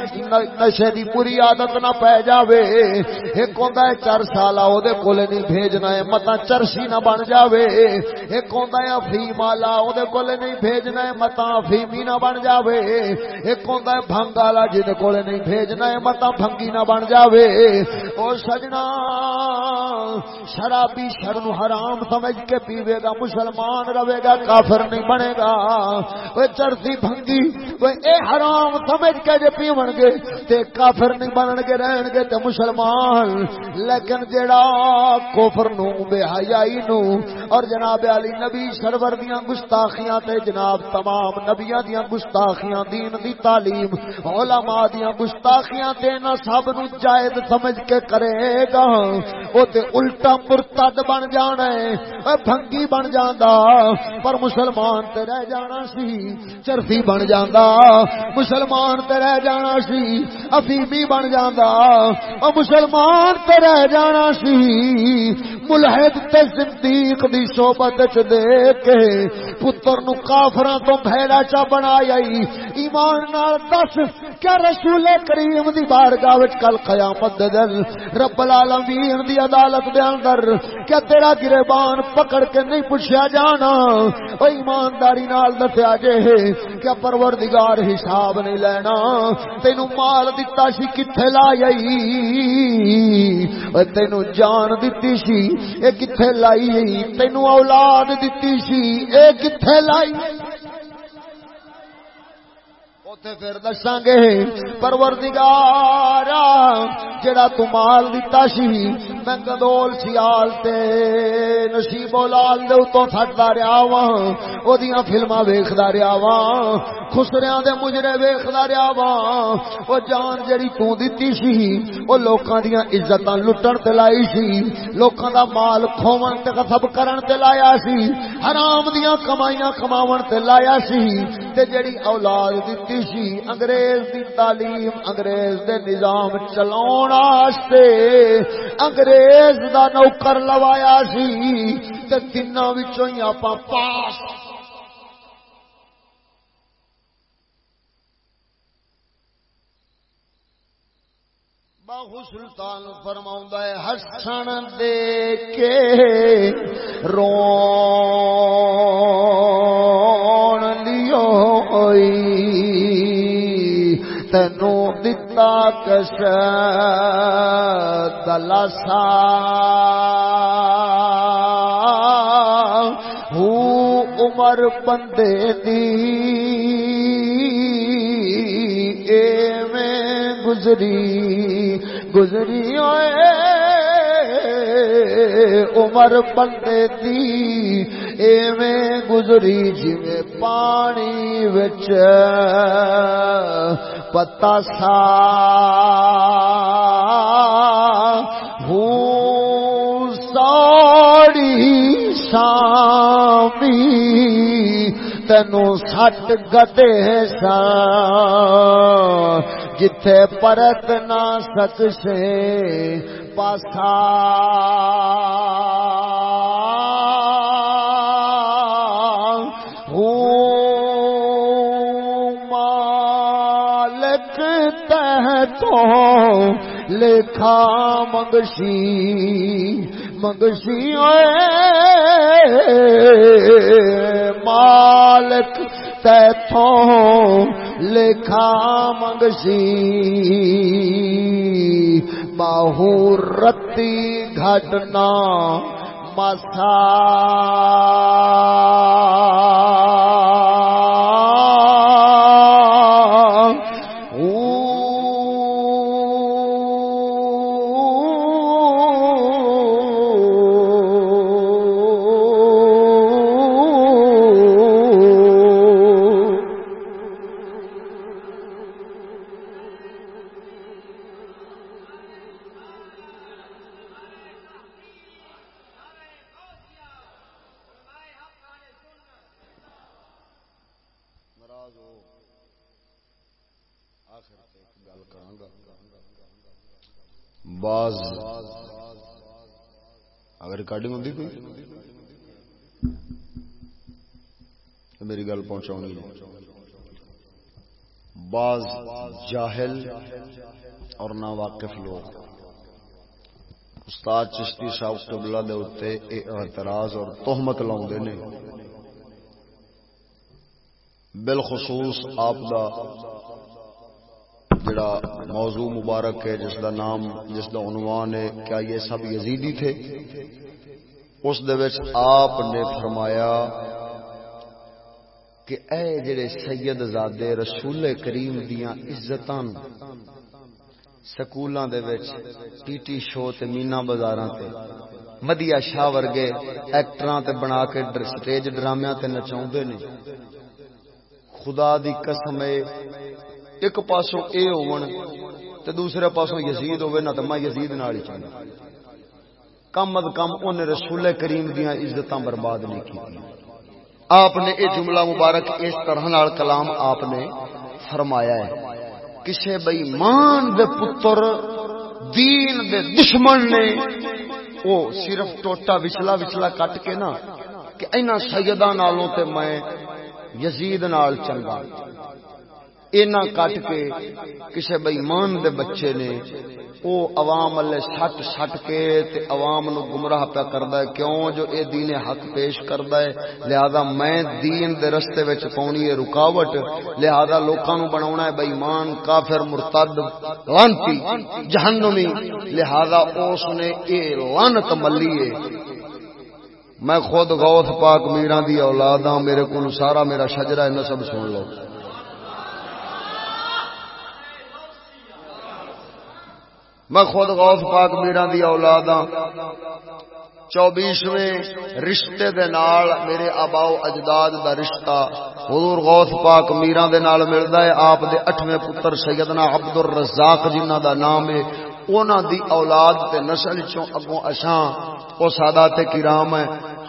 نشے دی پوری عادت نہ پے جاوے۔ ایک ہوندا ہے چار سالہ او دے کولے نہیں بھیجنا ہے۔ متا چرسی نہ بن جاوے۔ ایک ہوندا ہے افیم والا او دے کولے نہیں بھیجنا ہے۔ متا افیمی نہ بن جاوے۔ ایک ہوندا ہے بھنگ والا جے کولے نہیں بھیجنا ہے۔ متا بھنگی نہ بن جاوے۔ او سجنا، شرابی شرن حرام سمجھ کے پیوے گا۔ مسلمان رہے گا، کافر نہیں بنے گا۔ وہ چرسی بھنگی وہ اے حرام سمجھ کے جے پیون گے تے کافر نہیں بنن گے، رہن گے تے مسلمان۔ لیکن لیکن جڑا کفر نو، بے حیائی نو۔ اور جناب علی نبی سرور دیاں گستاخیاں تے جناب تمام نبیاں دیاں گستاخیاں دین دی تعلیم، علماء دیاں گستاخیاں تے نہ سب نو جائز سمجھ کے کرے گا۔ او تے الٹا مرتد بن جانا ہے بھنگی بن جاندا پر مسلمان تے رہ جانا سی چرفی بن جاندا مسلمان تے رہ جانا سی، افیمی بن جاندا او مسلمان تے رہ جانا سی۔ ملحد تے صدیق دی صحبت وچ دے کے پتر نو کافراں تو بھیڑا چا بنایا ایمان نال دس کیا رسول کریم دی بارگاہ وچ کل قیامت دے دن رب العالمین دی عدالت دے اندر کیا تیرا گریبان پکڑ کے نہیں پوچھیا جانا؟ او ایمانداری نال دسیا جے کیا پروردگار حساب نہیں لینا؟ تینو مال دتا سی کتھے لائی او تینو جان دتی سی اے کتھے لائی تینو اولاد دتی سی۔ اے کتھے لائی؟ اوتے پھر دساں گے پروردگار جڑا تو مال دتا سی میں گدول سیال تے نصیب اولاد دے اوتوں پھٹدا رہیا واں۔ اودیاں فلماں ویکھدا رہیا واں۔ خسریاں دے مجرے ویکھدا رہیا واں۔ او جان جڑی تو دتی سی، او لوکاں دیاں عزتاں لٹن تے لائی سی۔ لوکاں دا مال کھوون تے غصب کرن تے لایا سی۔ حرام دیاں کمائیاں کماون تے لایا سی۔ تے جڑی اولاد دتی سی، انگریز دی تعلیم، انگریز دے نظام چلاون واسطے انگریز انگریز دا نوکر لوایا سی تے تیناں وچوں ہی آپاں پاس باہو سلطان فرماؤں ہے، ہسن دے کے رون لیو تینو دتا کش دلاسا ہو عمر بندے دی میں گزری گزری ہوئے عمر بندے دی، ایویں گزری جی پانی وچ پتا سا۔ ہوں ساڑی شامی تینو سٹ گدے سا جتھے پرت نہ سکسے پاسا۔ مالک تہ تو لکھا منگشی منگشی مالک۔ تیتھوں لکھا منگسی باہو رتی گھٹنا مسا۔ ریکارڈنگ ہوتی کوئی میری گل پہنچاؤ بعض جاہل اور نا واقف لوگ استاد چشتی صاحب قبلہ دے اتنے اعتراض اور تہمت لاؤ نے بالخصوص آپ دا جڑا موضوع مبارک ہے، جس دا نام، جس دا عنوان ہے، کیا یہ سب یزیدی تھے؟ اس دے وچ آپ نے فرمایا کہ اے جڑے سید زادے رسول کریم دیاں عزتاں سکولاں دے وچ، ٹی ٹی شو تے مینا بازاراں تے، مدیا شاہ ورگے ایکٹراں تے بنا کے سٹیج ڈرامیاں تے نچاوندے نے۔ خدا دی قسم ہے ایک پاسوں اے ہون تے دوسرے پاسوں یزید ہوے نہ تے میں یزید نال ہی چاہنا کم از کم ان رسول کریم دیاں عزتاں برباد نہیں کی آپ نے یہ جملہ مبارک اس طرح نال کلام آپ نے فرمایا ہے کسے بئی مان دے پتر دین دے دشمن نے او صرف ٹوٹا وچلا وچلا کٹ کے نا کہ اینا سیدہ نالوں تے میں یزید نال چنگا اینا کٹ کے کسے بےمان دے بچے نے او عوام اللہ سٹ سٹ کے تے عوام نو گمراہ پہ کردا ہے۔ کیوں جو اے دین حق پیش کردا ہے؟ لہذا میں دین دے رستے وچ پاونی ہے رکاوٹ۔ لہذا لوکاں نو بناونا ہے بے ایمان کافر، مرتد لعنتی جہنمی۔ لہذا اس نے اے لعنت ملی ہے میں خود غوث پاک میران دی اولاد ہاں میرے کو سارا میرا شجرہ نسب سن لو۔ میں خود غوث پاک میرا دی اولاد ہاں۔ چوبیسویں رشتے دے نال میرے آباؤ اجداد دا رشتہ۔ حضور غوث پاک میران دے نال ملدا ہے۔ آپ دے اٹھویں پتر سیدنا عبد الرزاق جنہ دا نام ہے۔ اونا دی اولاد تے نسل چوں اگوں اشاں او سادات کرام ہے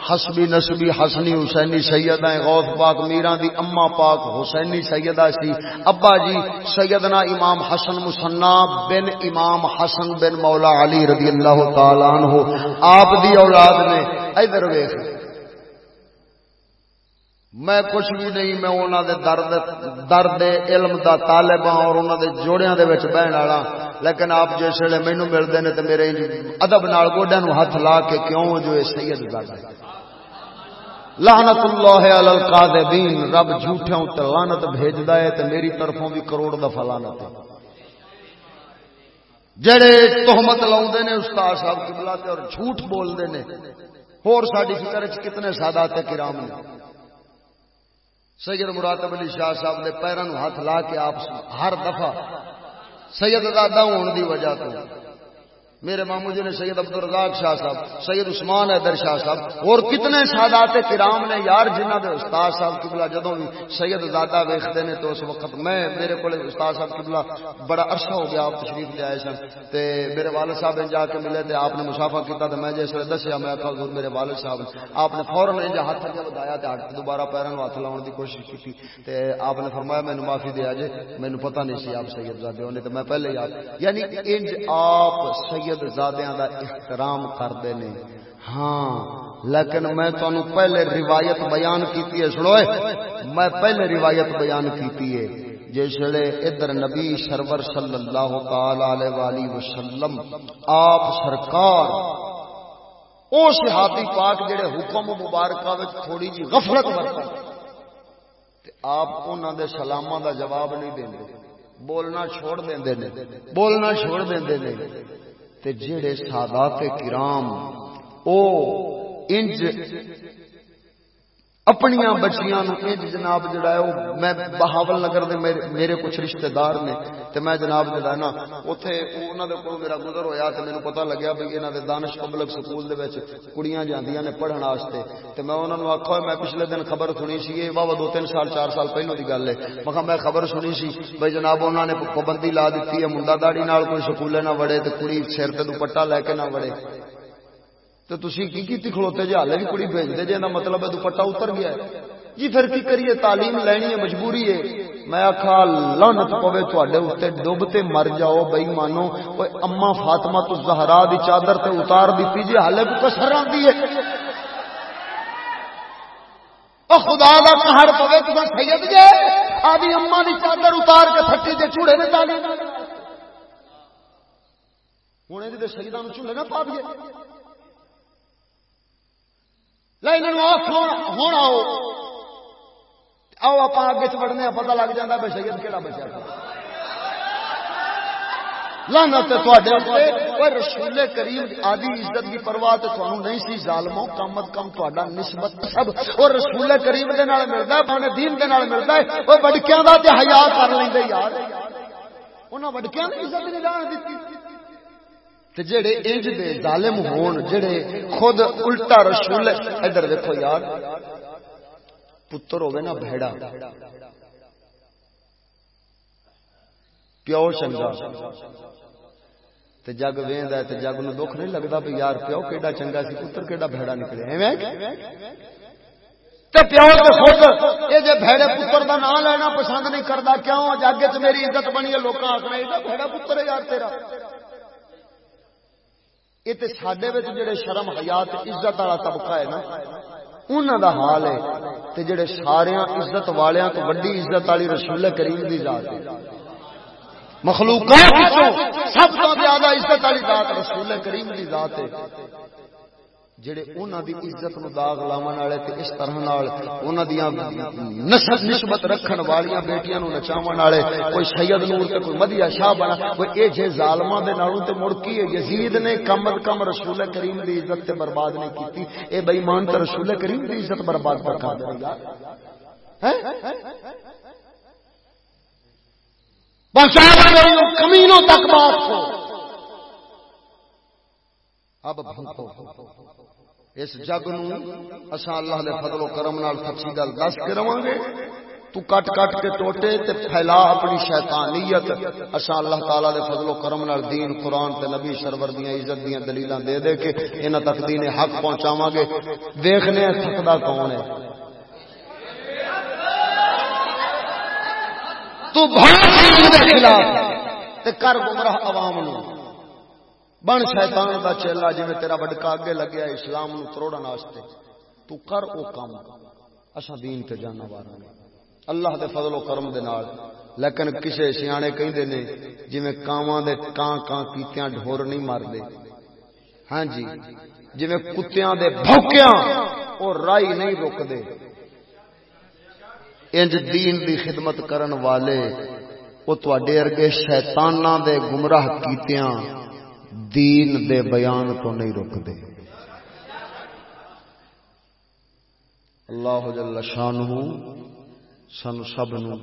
حسبی نسبی حسنی حسینی سیدہ غوث پاک، میران دی اما پاک، حسینی سیدہ سی۔ ابا جی سیدنا امام حسن مسنا بن امام حسن بن مولا علی رضی اللہ تعالیٰ عنہ۔ آپ دی اولاد نے ادھر ویخ میں کچھ بھی نہیں، میں انہوں دے درد درد علم دا طالب ہاں اور انہوں دے جوڑیاں دے وچ بہن والا۔ لیکن آپ جس ویلے مینو ملتے ہیں تو میرے ادب نال گوڈیا نو ہاتھ لا کے کیوں جو یہ سید زیادہ لعنت اللہ علی القاذبین، رب جھوٹیاں تے لعنت بھیجدا ہے تے میری طرفوں بھی کروڑ دفعہ لعنت ہے۔ جڑے تہمت لاوندے نے استاد صاحب قبلہ تے اور جھوٹ بولدے نے اور ساڈی فکر وچ کتنے سادات کرام نے۔ سید مراتب علی شاہ صاحب دے پیراں نو ہاتھ لا کے آپ ہر دفعہ سید دادا ہونے دی وجہ تو میرے مامو جی نے سید عبد الرزاق شاہ صاحب، سید عثمان حیدر شاہ صاحب، اور کتنے سادات کرام نے یار جنہ دے استاد صاحب قبلہ جدوں بھی سید زادہ ویکھدے نے تو اس وقت میں میرے کول استاد صاحب قبلہ بڑا عرصہ ہو گیا آپ تشریف لے آئے سن، تے میرے والد صاحب نے جا کے ملے تے آپ نے مسافہ کیتا تے میں جس دسیا، میں آکھا حضور میرے والد صاحب، آپ نے فورن انج ہاتھ اگے ودایا تے ہٹ دوبارہ پیروں ہاتھ لاون دی کوشش کی تے آپ نے فرمایا مینوں معافی دے اجے مینوں پتہ نہیں سی آپ سید زادے ہونے تے میں پہلے یاد یعنی انج آپ سید زادیاں دا احترام کرتے ہیں۔ ہاں لیکن میں تمہیں پہلے روایت بیان کی سنو میں پہلے روایت بیان کی جس ویلے ادھر نبی سرور صلی اللہ تعالی علیہ وسلم، آپ سرکار، او صحابی پاک جڑے حکم مبارکہ وچ تھوڑی جی غفلت برتا آپ انہوں دے سلامہ دا جواب نہیں دیں بولنا چھوڑ دیں بولنا چھوڑ دیں تے جڑے سادات کرام او انج اپنی بچیاں انج جناب جڑا ہے میں بہاول نگر دے میرے, میرے کچھ رشتہ دار نے تے میں جناب جڑا نا اوتھے انہاں دے کول میرا گزر ہویا تے مینوں پتہ لگیا بھئی انہاں دے دانش پبلک سکول دے وچ کڑیاں جاندیاں نے پڑھن واسطے تے میں انہاں نو آکھا میں پچھلے دن خبر سنی سی اے واہ دو تین سال چار سال پہلو دی گل ہے میں میں خبر سنی سی بھئی جناب انہاں نے پابندی لا دتی ہے منڈا داڑی نال کوئی سکولے نہ وڑے تے کڑی سر تے دوپٹہ لے کے نہ وڑے تو تھی کی کیتی کھلوتے جی ہالے بھی کڑی بھیجتے جی مطلب ہے دوپٹا اتر گیا ہے۔ جی پھر کی کریے؟ تعلیم لینی ہے، مجبوری ہے۔ میں آخا لانت پوے تھوڑے اتنے ڈبتے مر جاؤ بئی مانو۔ اما فاطمہ تو زہرا دی چادر تے اتار دیتی جی ہالے کو کسر آتی ہے۔ خدا دا قہر پوے تو سید جے۔ آدھی اما دی چادر اتار کے پھٹی دے چوڑے میں تعلیم ہوں یہ جی شہیدان چولہے نہ پا دیے لیکن ہوں آؤ آؤ آپ اگے چڑنے پتا لگ جاتا بے شہید کہڑا بچا لانا رسول کریم آدی عزت کی پرواہ تو نہیں سی ظالمو کم از کم تا نسبت سب اور رسول کریم دے نال ملتا ہے پانے دین دے نال ملتا ہے وہ وڈکیاں دا تے حیا کر لیندے یار انہاں وڈکیاں دی عزت نہیں جان دتی تے جڑے انج دے ظالم ہون، جڑے خود الٹا رسول ادھر دیکھو یار، پتر ہوے نا بھڑا پیو چنگا۔ تے جگ ویندا تے جگ نو دکھ نہیں لگدا بھی یار، پیو کیڈا چنگا سی، پتر کیڈا بھڑا نکلے۔ ایویں؟ تے پیو تے خود، اے جے بھڑے پتر دا نام لینا پسند نہیں کردا، کیوں؟ جگ وچ میری عزت بنی ہے، لوکاں آکھنا اے بھڑا پتر ہے یار تیرا۔ یہ تو سڈے جڑے شرم حیات عزت والا طبقہ ہے نا انہوں دا حال ہے تے جڑے سارے عزت والیاں تو وڈی عزت والی رسول کریم دی ذات ہے مخلوقات سب تو زیادہ عزت والی ذات رسول کریم کی ذات ہے جڑے انہاں دی عزت نو داغ لاون والے تے اس طرح نال انہاں دیاں نسب نسبت رکھن والیاں بیٹیاں نو نچاون والے کوئی سید نور تے کوئی مدیہ شاہ بنا کوئی اے جے ظالماں دے نالوں تے مڑ کی یزید نے کم از کم رسول کریم دی عزت تے برباد نہیں کیتی اے بے ایمان تے رسول کریم دی عزت برباد کر دے ہیں کمینوں تک بات ہو۔ اب اس جگ نسا اللہ دے فضل و کرم نال سچی گل دس کے رواں گے تو کٹ کٹ کے ٹوٹے تے پھیلا اپنی شیطانیت۔ اسا اللہ تعالی دے فضل و کرم نال دین، قرآن تے نبی سرور دیاں عزت دیاں دلیلاں دے دے کے انہاں تک دین حق پہنچاواں گے دیکھنے تھکدا کون ہے؟ تو بھاگ دے خلاف تے کر گمراہ عوام نو۔ بن شیطان دا چیلا جی تیرا وڈکا اگے لگیا اسلام نو تروڑن واسطے۔ تو کر او کام اسا دین تے جانا وارا اللہ دے فضل و کرم دے نال۔ لیکن کسے سیانے کہندے نے، جویں کاواں دے کان کان کیتیاں ڈھور نہیں مار دے ہاں جی جویں کتیاں دے بھوکیاں او رائی نہیں روک دے انج دین دی خدمت کرن والے وہ تے ارگے شیتانا دے گمراہ کیتیاں۔ دین دے بیان تو نہیں رکتے اللہ جل شانہ سن سب نو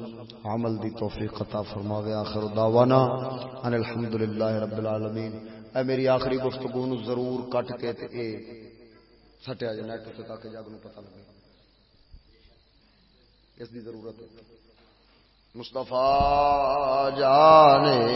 عمل دی توفیق عطا فرماوے، آخر دعوانا ان الحمدللہ رب العالمین۔ اے میری آخری گفتگو نو ضرور کٹ کے تے اے سٹیا جائے نیٹ سے تاکہ جاگ نو پتہ لگے۔ اس کی ضرورت ہے۔ مستفا جانے